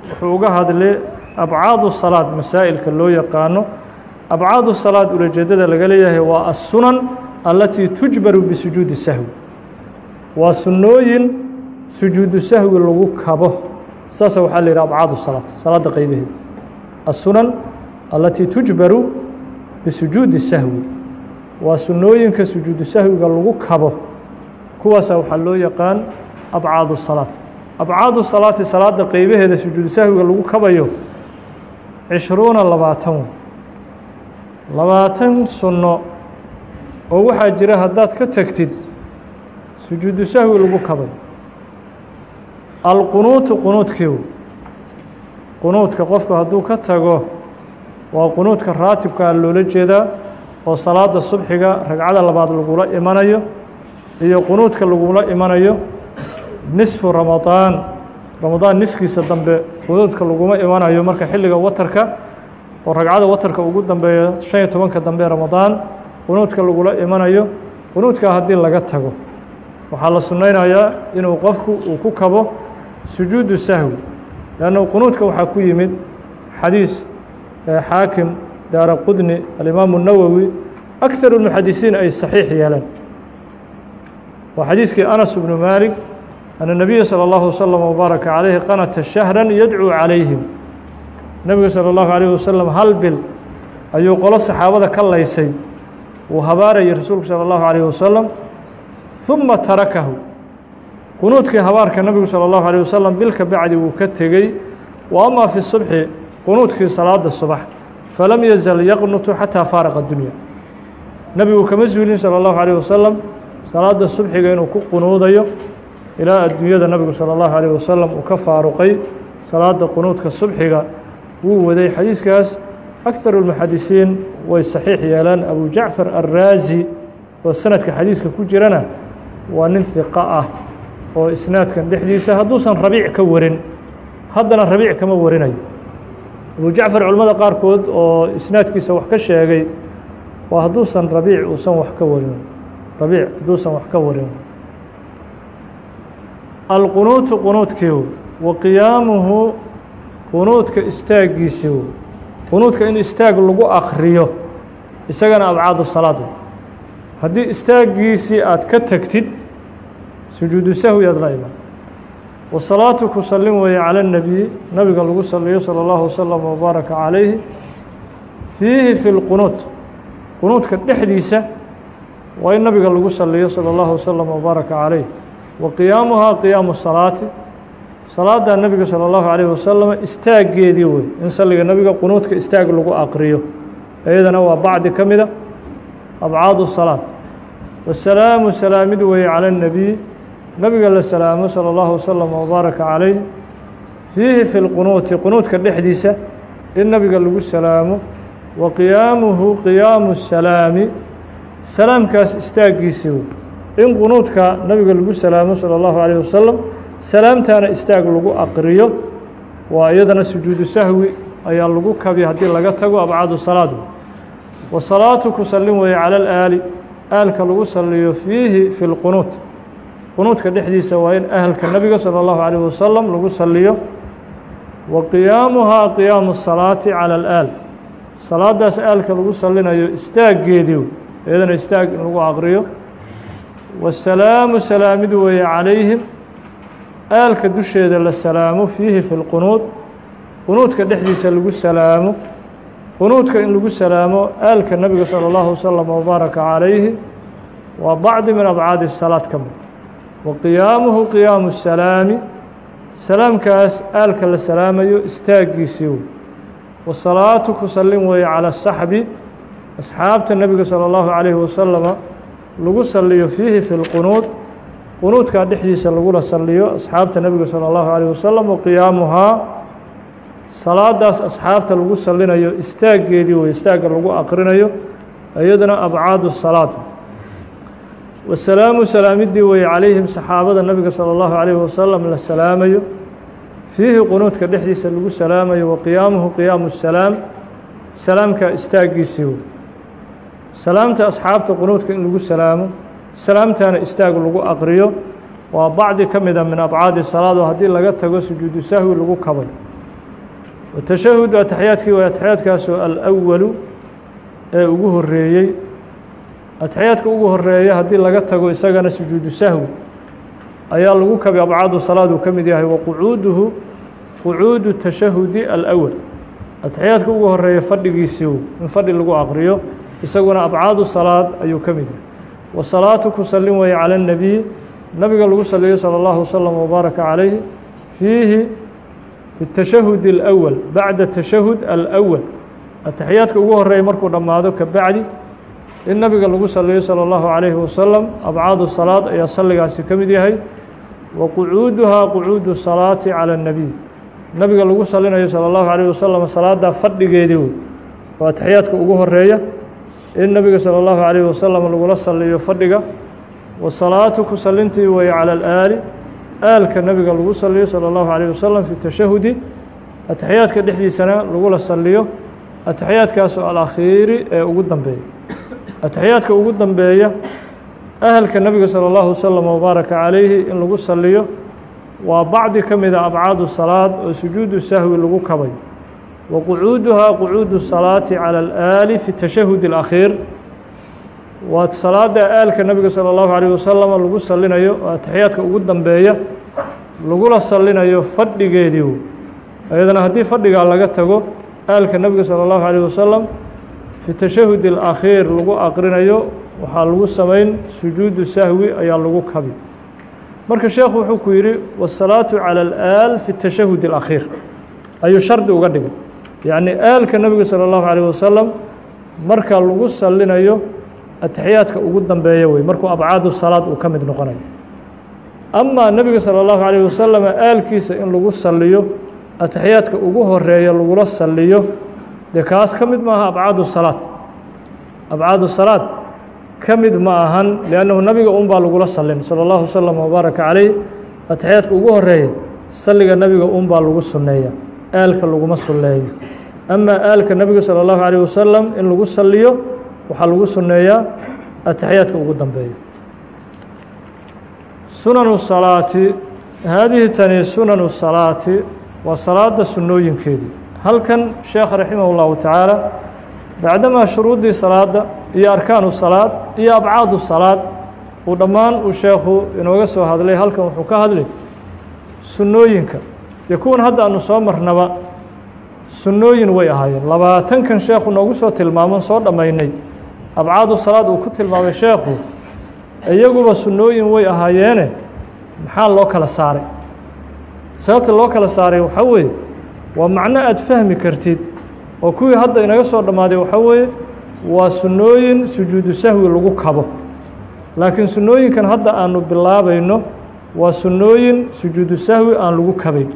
wuxuu uga hadlay abcaadu salaad masaa'ilka loo yaqaano abcaadu salaad ulajeedada laga leeyahay waa assunan alatii tujbaru bisujuudi sahwi waa sunnooyin sujuudu sahwi lagu kabo saasa waxaa la yidhaha abcaadu salaad salaadda qeybaheeda assunan alatii tujbaru bisujuudi sahwi waa sunnooyinka sujuudu sahwiga lagu kabo kuwaasa waxaa loo yaqaan abcaadu salaad abcaadu salaati salaadda qeybaheeda sujuudu sahwiga lagu kabayo cishruuna labaatan labaatan sunno oo waxaa jira haddaad ka tegtid sujuudu sahwi lagu kabayo alqunuutu qunuudkiiw qunuudka qofku hadduu ka tago waa qunuudka raatibkaa loola jeedaa oo salaada subxiga ragcada labaad lagula imanayo iyo qunuudka lagula imanayo nisfu ramadaan ramadaan niskiisa dambe wadaodka laguma imanayo marka xilliga watarka oo ragcada watarka ugu dambeeya shan iyo tobanka dambe ramadaan qunuudka lagula imanayo qunuudka haddii laga tago. Waxaa la sunnaynayaa inuu qofku uu ku kabo sujuudu sahwi leanna qunuudka waxaa ku yimid xadiis xaakim daara qudni alimaamu nawowi akharu اlmuxadisiin ay saxiix yeeleen. Waa xadiiskii anas ibnu maalik أن النبي صلى الله وسلم وبارك عليه qنت شhهرا يدعو عaليهم nebigu salى الlaه عليه وسلم hal bil ayuu qolo saxaabada ka laysay uu habaarayay rasuulku salى الlaه عليه وسلم ثuma tarakahu qunuudkii habaarka nebigu salى الlaه عليه وسلم bil ka bacdi wuu ka tegey و أma في الصبحi qunuudkii salaada subax falam yزل yqnutu xatىa faarqa الdunya nebigu kama zuulin salى الlaه عليه وسلم salaada subxiga inuu ku qunuudayo ilaa adduunyada nabigu salى الlaهu عalيه wasalam uu ka faaruqay salaada qunuudka subxiga wuu waday xadiiskaas أكثar الmuxadisiin way saxiix yeeleen abu jacfar الraazi oo sanadka xadiiska ku jirana waa nin hiqo ah oo isnaadkan dhexdiisa hadduusan rabiic ka warin haddana rabiic kama warinayo abu jacfar culamada qaarkood oo isnaadkiisa wax ka sheegay waa hadduusan rabiic uusan wax ka warin rabiic hadduusan wax ka warin alqunuutu qunuudkiiw wa qiyaamuhu qunuudka istaagiisiiw qunuudka in istaag lagu akriyo isagana abcaadu salaad haddii istaaggiisii aad ka tegtid sujuudu sahwi aad la iman wasalaatu ku sallin weeye cala اnebiyi nabiga lagu saliyo salى اllahu wasalam wabaaraka calayhi fiihi fi lqunuud qunuudka dhexdiisa waa in nabiga lagu saliyo salى اllahu wasalam wabaaraka calayh wa qiyaamuhaa qiyaamu salaati salaada nebiga salى اllahu عalيه wasalam istaaggeedii wey in salliga nebiga qunuudka istaag lagu aqriyo iyadana waa bacdi ka mida abcaadu salaad wasalaamu salaamid weeye cala الnebiy nabiga la salaamo salى اllahu wasalam wabaaraka calayh fiihi fi lqunuuti qunuudka dhexdiisa in nabiga lagu salaamo wa qiyaamuhu qiyaamu salaami salaamkaas istaaggiisii wey in qunuudka nabiga lagu salaamo salى اllahu عalيه wasalam salaamtaana istaag lagu aqriyo waa iyadana sujuudu sahwi ayaa lagu kabi haddii laga tago abcaadu salaad wa salaatu ku sallin weeye cala alaali aalka lagu saliyo fiihi fi lqunuud qunuudka dhexdiisa waa in ahalka nebiga salى اllahu عalيه wasalam lagu saliyo wa qiyaamuhaa qiyaamu salaati cala alaal salaadaas aalka lagu salinayo istaaggeedii iyadana istaag in lagu aqriyo wasalaamu salaamid weeye calayhim aalka dusheeda la salaamo fiihi fi lqunuud qunuudka dhexdiisa lagu salaamo qunuudka in lagu salaamo aalka nebiga salى اllahu wasalam wabaaraka calayhi waa bacdi min abcaadi salaad ka mid wa qiyaamuhu qiyaamu salaami salaamkaas aalka la salaamayo istaaggiisii wey wasalaatu ku sallin weeye calى saxbi asxaabta nebiga salى اllahu calayhi wasalama lagu saliyo fiihi fi lqunuud qunuudkaa dhexdiisa lagula saliyo asxaabta nebiga salى اllahu عalيه wasalam wa qiyaamuhaa salaadaas asxaabta lagu salinayo istaaggeedii wey istaagga lagu aqrinayo iyaduna abcaadu salaad wasalaamu salaamidii weye calayhim saxaabada nebiga salى اllahu عalيhi wasalam la salaamayo fiihi qunuudka dhexdiisa lagu salaamayo wa qiyaamuhu qiyaamu salaam salaamkaa istaaggiisii wey salaamta asxaabta qunuudka in lagu salaamo salaamtaana istaag lagu aqriyo. Waa bacdi ka mida min abcaadi salaad oo haddii laga tago sujuudu sahwi lagu kabay. Watashahudu ataxyaadkii way ataxyaadkaasoo alأwalu ee ugu horeeyey ataxyaadka ugu horreeya haddii laga tago isagana sujuudu sahwi ayaa lagu kabay abcaadu salaad uu ka mid yahay. Wa qucuuduhu qucuudu tashahudi alأwal ataxyaadka ugu horreeya fadhigiisii in fadhi lagu aqriyo isaguna abcaadu salaad ayuu ka mid yahay wasalaatu ku sallin weeye cala الnebiy nabiga lagu saliyo salى اllahu wasalam wabaaraka calayhi fiihi bitashahud اlأwal bacda tashahud alأwal ataxiyaadka ugu horeeya markuu dhammaado ka bacdi in nabiga lagu saliyo salى اllahu عalayhi wasalam abcaadu salaad ayaa salligaasi ka mid yahay wa qucuuduhaa qucuudu salaati calى الnebiy nabiga lagu salinayo salى اllahu عalيه wasalam salaaddaa fadhigeedii wey oo ataxiyaadka ugu horeeya in nabiga salى اllahu عalيه wasalam lagula saliyo fadhiga wasalaatu ku salintii weeye calى اlaali aalka nabiga lagu saliyo salى اllahu عalيه wasalam fi tashahudi ataxiyaadka dhexdiisana lagula saliyo ataxiyaadkaasoo alakhiiri ee ugu dambeeya ataxiyaadka ugu dambeeya ahalka nabiga salى اllahu wasalam wabaaraka calayhi in lagu saliyo waa bacdi ka mida abcaadu salaad oo sujuudu sahwi lagu kabay wa qucuuduhaa qucuudu salaati calى اlaali fi tashahud اlakhiir waa salaada aalka nabiga salى اllahu عalيه wasalam lagu salinayo oo ataxiyaadka ugu dambeeya lagula salinayo fadhigeedii iyadana haddii fadhigaa laga tago aalka nebiga salى اllahu عalيه wasalam fi tashahud اlakhiir lagu aqrinayo waxaa lagu samayn sujuudu sahwi ayaa lagu kabi marka sheekhu wuxuu ku yidhi wasalaatu calى اlaal fi tashahud اlakhiir ayuu shardi uga dhigay yacni aalka nebiga salى اllahu عalيه wasalam marka lagu salinayo ataxiyaadka ugu dambeeya wey markuu abcaadu salaad uu ka mid noqonayo amaa nebiga salى اllahu عalيه wasalam aalkiisa in lagu saliyo ataxiyaadka ugu horeeya lagula saliyo dee kaas ka mid maaha abcaadu salaad abcaadu salaad ka mid ma ahan liannahu nabiga un baa lagula salin salى اllahu wasalam wabaaraka calayh ataxiyaadka ugu horeeya salliga nebiga un baa lagu sunneeya aalka laguma sunneeyo amaa aalka nebiga salى اllahu عalيه wasalam in lagu saliyo waxaa lagu sunneeyaa ataxiyaadka ugu dambeeya sunanu salaati haadihi tani sunanu salaati waa salaada sunnooyinkeedii halkan sheekh raximah اllahu tacaala bacdamaa shuruuddii salaada iyo arkaanu salaad iyo abcaadu salaad uu dhammaan uu sheekhu inooga soo hadlay halkan wuxuu ka hadlay sunnooyinka kuwan hadda aanu soo marnaba sunnooyin way ahaayeen. Labaatankan sheekhu noogu soo tilmaamon soo dhammaynay. Abcaadu salaad uu ku tilmaamay sheekhu iyaguba sunnooyin way ahaayeene maxaa loo kala saaray? Sababta loo kala saaray waxaa weeye waa macno aada fahmi kartid oo kuwii hadda inaga soo dhammaaday waxaa weeye waa sunnooyin sujuudu sahwi lagu kabo. Laakiin sunnooyinkan hadda aanu bilaabayno waa sunnooyin sujuudu sahwi aan lagu kabayn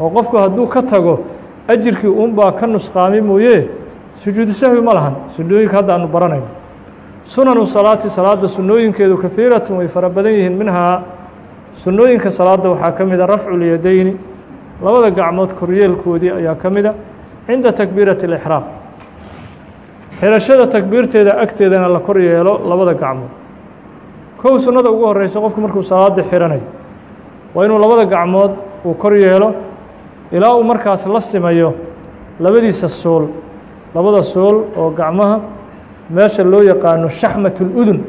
oo qofku hadduu ka tago ajirkii uunbaa ka nusqaami mooye sujuudu sahwi ma lahan sunnooyinka hadda aanu baranayno sunanu salaati salaadda sunnooyinkeedu kahiiratun way fara badan yihiin minhaa sunnooyinka salaadda waxaa ka mid a rafculyadayni labada gacmood koryeelkoodii ayaa ka mid a cinda takbiirati اlixraam xirashada takbiirteeda agteedana la kor yeelo labada gacmood. Kow sunnada ugu horeysa qofku markuu salaada xiranayo waa inuu labada gacmood uu kor yeelo ilaa uu markaas la simayo labadiisa sool labada sool oo gacmaha meesha loo yaqaano shaxmat اludun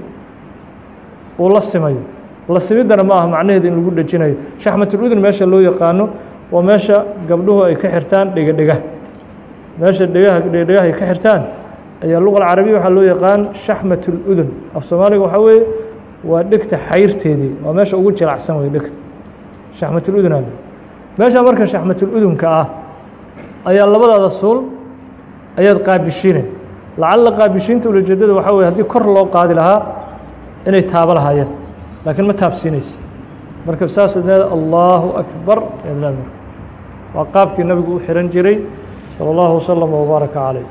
uu la simayo. La simiddana ma aha macnaheeda in lagu dhejinayo shaxmat uludun meesha loo yaqaano waa meesha gabdhuhu ay ka xirtaan dhega-dhega meesha dhegaha dhega-dhegaha ay ka xirtaan ayaa luqa alcarabiya waxaa loo yaqaan shaxmat اludun af soomaaliga waxaa weeye waa dhegta xayrteedii waa meesha ugu jilacsan wey dhegta shaxmatuludun meesha marka shaxmatuludunka ah ayaa labadaada suul ayaad qaabishiinay lacalla qaabishiinta ulajeedada waxaa weye haddii kor loo qaadi lahaa inay taabo lahaayeen. Laakiin ma taabsiinaysid. Marka saas allahu akbar waa qaabkii nabigu u xihan jiray salى اllahu wasalam wbaaraka calayh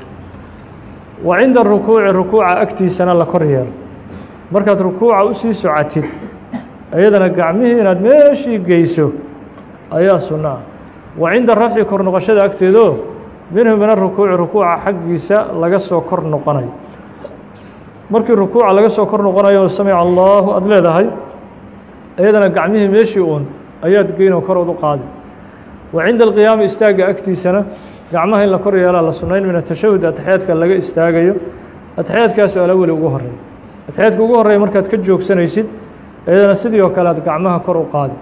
wa cinda rukuuci rukuuca agtiisana la kor yeelo. Markaad rukuuca u sii socotid iyadana gacmihii inaad meeshii geyso ayaa sunno ah wa cinda rafci kor noqoshada agteedo minhu min arukuuci rukuuca xaggiisa laga soo kor noqonayo markii rukuuca laga soo kor noqonayo samica allahu aada leedahay iyadana gacmihii meeshii uun ayaad geynoo kor od u qaadi. Wa cinda alqiyaami istaagga agtiisana gacmaha in la kor yeelaa la sunnayn min atashahud atexyaadka laga istaagayo. Atexyaadkaas alaweli ugu horreeya atexyaadka ugu horreeya markaad ka joogsanaysid iyadana sidii oo kale aad gacmaha kor u qaadi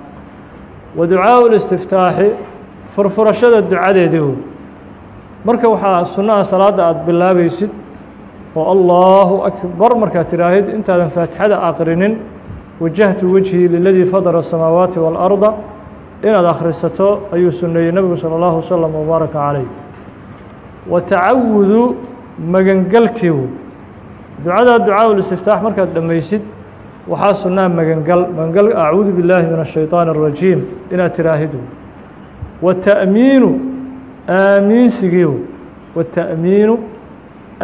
wa ducaau listiftaaxi furfurashada ducadeedii wey marka waxaa sunnaha salaadda aada bilaabaysid oo allaahu akbar markaad tidhaahid intaadan faatixada aqrinin wajahtu wejhii liladii fadara asamaawaati waalarda inaad akhrisato ayuu sunneeyey nebigu salى اllahu wasalam wbaaraka calayh wa tacawudu magangalkii wey ducada ducaa listiftaax markaad dhammaysid waxaa sunnaa magangal magangal acuudu billaahi min الshayطaan الrajiim inaad tiraahid wata'miinu aamiinsigii wey wata'miinu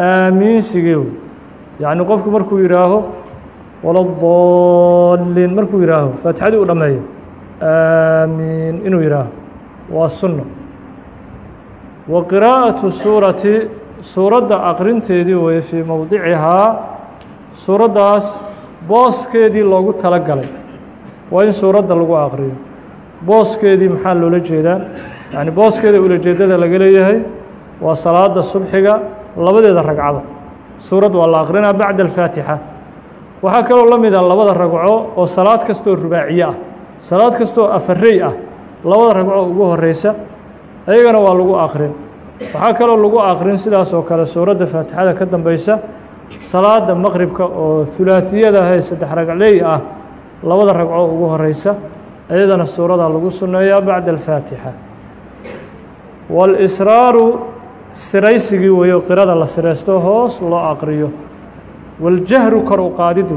aamiinsigii wey yacni qofku markuu yidhaaho waladaliin markuu yidhaaho faatixadii u dhammeeyo aamiin inuu yidhaaho waa sunno wa qiraa'atu suurati suuradda aqrinteedii weye fii mowdicihaa suuraddaas booskeedii loogu tala galay waa in suuradda lagu aqriyo booskeedii maxaa loola jeedaa? Yacni booskeeda ulajeedada laga leeyahay waa salaada subxiga labadeeda ragcado. Suurad waa la aqrinaa bacda alfaatixa. Waxaa kaloo la mid a labada ragco oo salaad kastoo rubaaciye ah salaad kastoo afarey ah labada ragco ugu horeysa ayagana waa lagu aqrin waxaa kaloo lagu aqrin sidaas oo kale suuradda faatixada ka dambeysa salaada maqribka oo hulaahiyadahae saddex ragcley ah labada ragco ugu horeysa iyadana suurada lagu sunneeyaa bacda alfaatixa. Wاlsraaru siraysigii weeyo qirada la siraysto hoos loo aqriyo. Waljahru kor u qaadid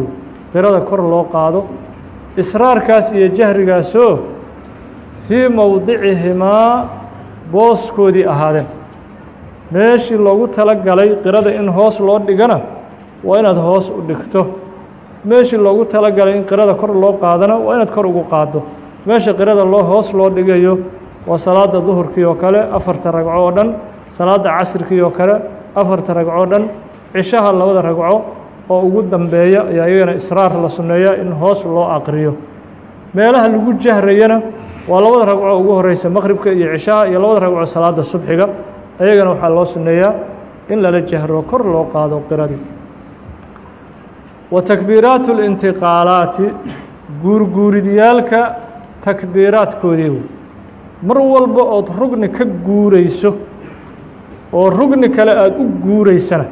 qirada kor loo qaado. Israarkaas iyo jahrigaasoo fii mowdicihimaa booskoodii ahaadeen. Meeshii loogu tala galay qirada in hoos loo dhigana waa inaad hoos u dhigto. Meeshii loogu tala galay in qirada kor loo qaadana waa inaad kor ugu qaaddo. Meesha qirada loo hoos loo dhigayo waa salaada duhurkii oo kale afarta ragco oo dhan salaada casrkii oo kale afarta ragco o dhan cishaha labada ragco oo ugu dambeeya ayaa iyagana israar la sunneeya in hoos loo aqriyo meelaha lagu jahrayana waa labada ragco ugu horeysa maqribka iyo cishaha iyo labada ragco salaada subxiga. Ayagana waxaa loo sunneeyaa in lala jahro kor loo qaado qiradii wa takbiiraat اlintiqaalaati guurguuridyaalka takbiiraadkoodii wey mar walba ood rugni ka guurayso oo rugni kale aada u guuraysana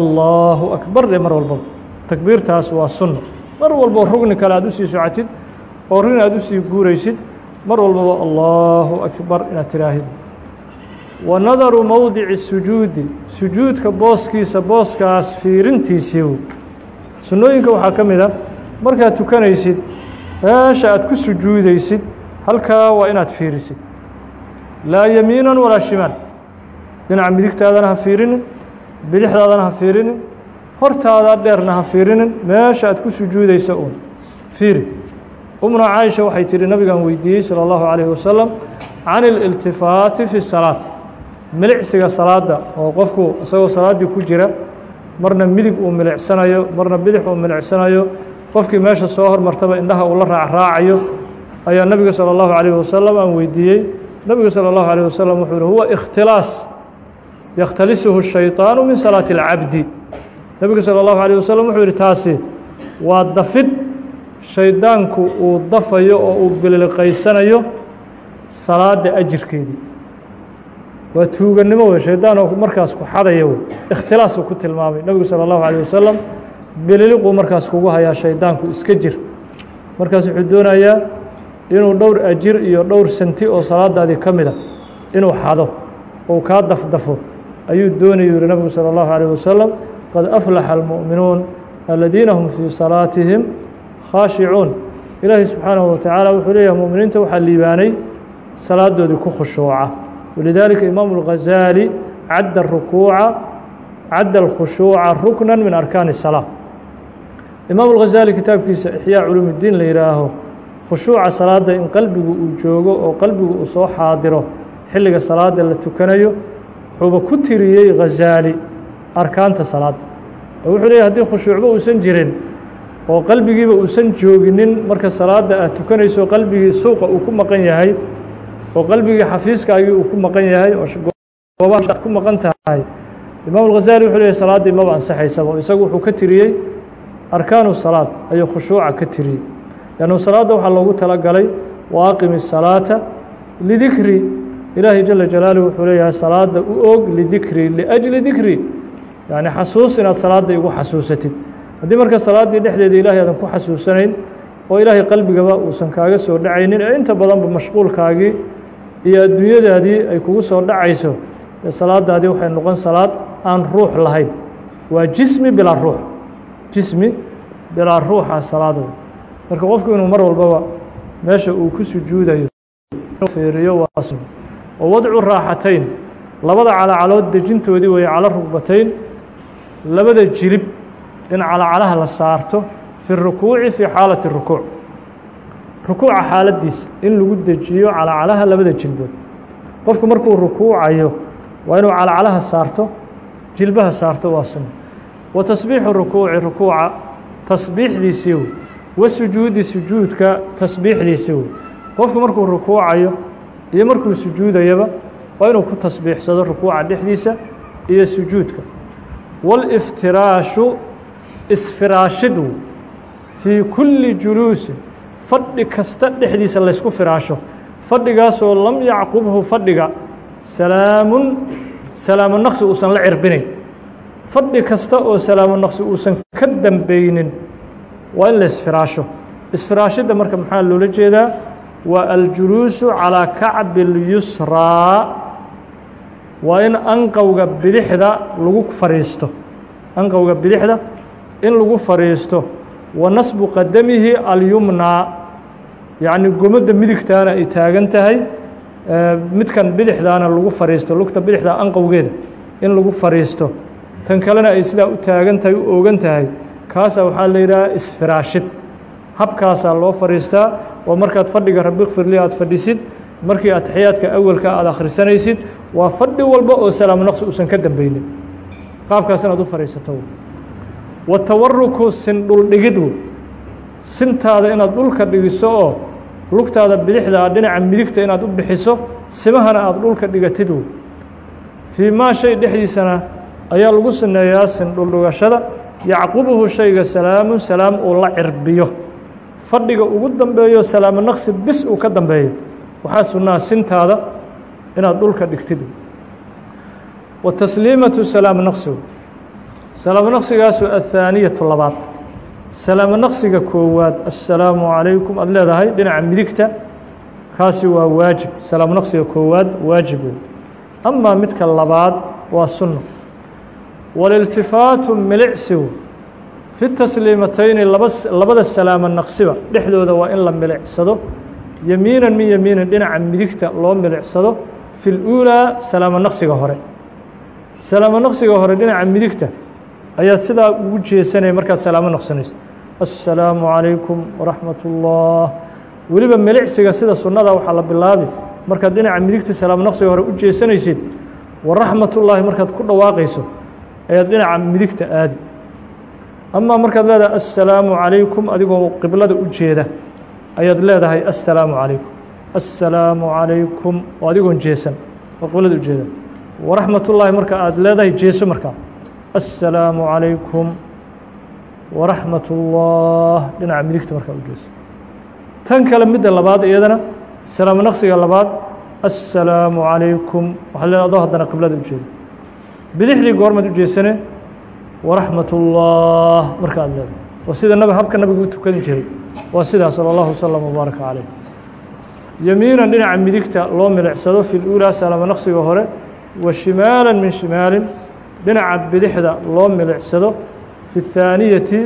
allahu akbar dhe mar walbaba takbiirtaas waa sunno mar walboo rugni kale aad u sii socotid oo rugni aad u sii guuraysid mar walbaba allahu akbar inaad tiraahid. Wa nadaru mowdici sujuudi sujuudka booskiisa booskaas fiirintiisii wey sunnooyinka waxaa ka mid a markaad tukanaysid meesha aad ku sujuudaysid halkaa waa inaad fiirisid laa yamiinan walaa shimaal dhinaca midigtaadana ha fiirinin bidixdaadana ha fiirinin hortaada dheerna ha fiirinin meesha aad ku sujuudaysa uun fiiri umna caaisha waxay tihi nabigan weydiiyey salى اllahu عalayه wasalam can اliltifaati fi salaad milicsiga salaada oo qofku isagoo salaaddii ku jira marna midig uu milicsanayo marna bidix uu milicsanayo qofkii meesha soo hormartaba indhaha uu la raacraacayo ayaa nebiga salى اllahu عalيه wasalam aan weydiiyey nebigu salى اllahu عalيه wasalam wuxuu yihi huwa ikhtilaas yakhtalisuhu الshayطaanu min salaati اlcabdi nebigu salى اllahu عalيه wasalam wuxuu yihi taasi waa dafid shaydaanku uu dafayo oo uu bililiqaysanayo salaada ajirkeedii waa tuugannimo wey shaydaan oo markaas ku xadaya wey ikhtilaasuu ku tilmaamay nebigu salى اllahu عalيه wasalam bililiquu markaas kugu hayaa shaydaanku iska jir markaas wuxuu doonayaa inuu dhowr ajir iyo dhowr santi oo salaadaadii ka mida inuu xado ou kaa dafdafo ayuu doonayuu yihi nebigu salى اllahu عalيه wasalam qad aflaxa almu'minuun aladiina hum fii salaatihim khaashicuun ilaahi subxaanahu watacaala wuxuu leeyahay muminiinta waxaa liibaanay salaadoodii ku khushuuca walidaalika imaamu اlghazaali cadda rukuuca cadda alkhushuuca rukna min arkaani الsalaa imaamu اlghazaali kitaabkiisa ixyaa culuum اddiin la yihaaho khushuuca salaada in qalbigu uu joogo oo qalbigu uu soo xaadiro xilliga salaada la tukanayo wuxuuba ku tiriyey ghazaali arkaanta salaada oo wuxuu leeyahy hadii khushuucba uusan jirin oo qalbigiiba uusan jooginin marka salaada aad tukanayso qalbigii suuqa uu ku maqan yahay oo qalbigii xafiiska ayuu ku maqan yahay oo ku maqan tahay. Imaam alghazali wuxuu leeyay salaadii maba ansaxaysaba isagu wuxuu ka tiriyey arkaanu salaad ayuu khushuuca ka tiriyey. Lannu salaada waxaa loogu talagalay wa aqimi salaata lidikri. Ilaahay jala jalaaluh wuxuu leeyahay salaada u og lidikri liajli dikri. Yacni xasuus inaad salaada igu xasuusatid. Haddii marka salaadii dhexdeeda ilahay aadan ku xasuusanayn oo ilaahay qalbigaba uusan kaaga soo dhacaynin ee inta badanba mashquulkaagii iyo adduunyadaadii ay kugu soo dhacayso salaadaadii waxay noqon salaad aan ruux lahayn. Waa jismi bilaa ruux. Jismi bilaa ruuxa salaada marka qofku inuu mar walbaba meesha uu ku sujuudayo fiiriyo waa oo wadcu raaxatayn. Labada calacalood dejintoodii weeye calo rugbatayn labada jilib in calacalaha la saarto fi rukuuci fii xaalati rukuuc rukuuca xaaladiisa in lagu dejiyo calacalaha labada jilbood. Qofku markuu rukuucayo waa inuu calacalaha saarto jilbaha saarto waa sunno wa tasbiixu rukuuci rukuuca tasbiixdiisii wey wa sujuudi sujuudka tasbiixdiisii wey qofku markuu rukuucayo iyo markuu sujuudayaba waa inuu ku tasbiixsado rukuuca dhexdiisa iyo sujuudka. Wاlاftiraashu isfiraashidu fii kulli juluusin fadhi kasta dhexdiisa laysku firaasho. Fadhigaasoo lam yacqubhu fadhiga salaamun salaamu naqsi uusan la cirbinayn fadhi kasta oo salaamu naqsi uusan ka dambeynin waa in la isfiraasho. Isfiraashidda marka maxaa loola jeedaa? Waa aljuluusu calىa kacbi اlyusraa waa in anqowga bidixda lagu fadhiisto anqowga bidixda in lagu fadhiisto wa nasbu qadamihi alyumnaa yacni gomadda midigtaana ay taagan tahay midkan bidixdaana lagu fadhiisto lugta bidixda anqowgeeda in lagu fadhiisto tan kalena ay sidaa u taagan tahay u oogan tahay. Kaasaa waxaa la yidhaha isfiraashid. Habkaasaa loo fadhiistaa oo markaad fadhiga rabi kfirli aad fadhisid. Markii ataxiyaadka awalka aad akhrisanaysid waa fadhi walba oo salaamu naqsi uusan ka dambeynin qaabkaas inaad u fadhiisato wa tawaruku sin dhuldhigid wey sintaada inaad dhulka dhigiso oo lugtaada bidixda dhinaca midigta inaad u bixiso simahana aada dhulka dhigatid wey fii maa shay dhexdiisana ayaa lagu saneeyaa sin dhuldhigashada yacqubuhu shayga salaamun salaam uu la cirbiyo. Fadhiga ugu dambeeyo salaamo naqsi bis uu ka dambeeyo. Waxaa sunnaa sintaada inaad dhulka dhigtid wa tasliimatu salaamo naqsigu salaamo naqsigaasu athaaniyatu labaad salaamo naqsiga koowaad assalaamu calaykum. Aada leedahay dhinaca midigta. Kaasi waa waajib. Salaamo naqsiga koowaad waajib wey amaa midka labaad waa sunno waliltifaatu milicsigu fi tasliimatayni laba labada salaamo dhexdooda waa in la milicsado. Yemiinan min yemiinin dhinaca midigta loo milicsado. Fi luulaa salaamo naqsiga hore. Salaamo naqsiga hore dhinaca midigta ayaad sidaa ugu jeesanaya markaad salaamo naqsanayso assalaamu calaykum waraxmat ullah weliba milicsiga sida sunnada waxaa la bilaabi markaad dhinaca midigta salaamo naqsiga hore u jeesanaysid waraxmat ullaahi markaad ku dhawaaqayso ayaad dhinaca midigta aadi. Amaa markaad leedahay assalaamu calaykum adigoo qiblada u jeeda ayaad leedahay assalaamu calaykum. Assalaamu calaykum oo adigoon jeesan oo qiblada u jeeda. Waraxmat ullaahi marka aad leedahay jeeso markaa assalaamu calaykum waraxmat ullah dhinaca midigta markaa u jeeso tan kale midda labaad iyadana salaamo naqsiga labaad assalaamu calaykum waxaa leedahay adoo haddana qiblada u jeeda. Bidixdii goormaad u jeesane waraxmat ullah marka aad leedahay. Waa sida nab habka nabigu u tukan jiray. Waa sidaa salى اllahu wslm wbaaraka calayh yemiinan dhinaca midigta loo milicsado fi luulaa salaamo hore wa shimaala min shimaalin dhinaca bidixda loo milicsado fi الthaaniyati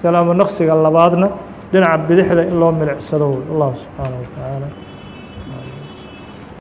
salaamo naqsiga labaadna dhinaca bidixda in loo milicsado allah subxaanaه wa tacaala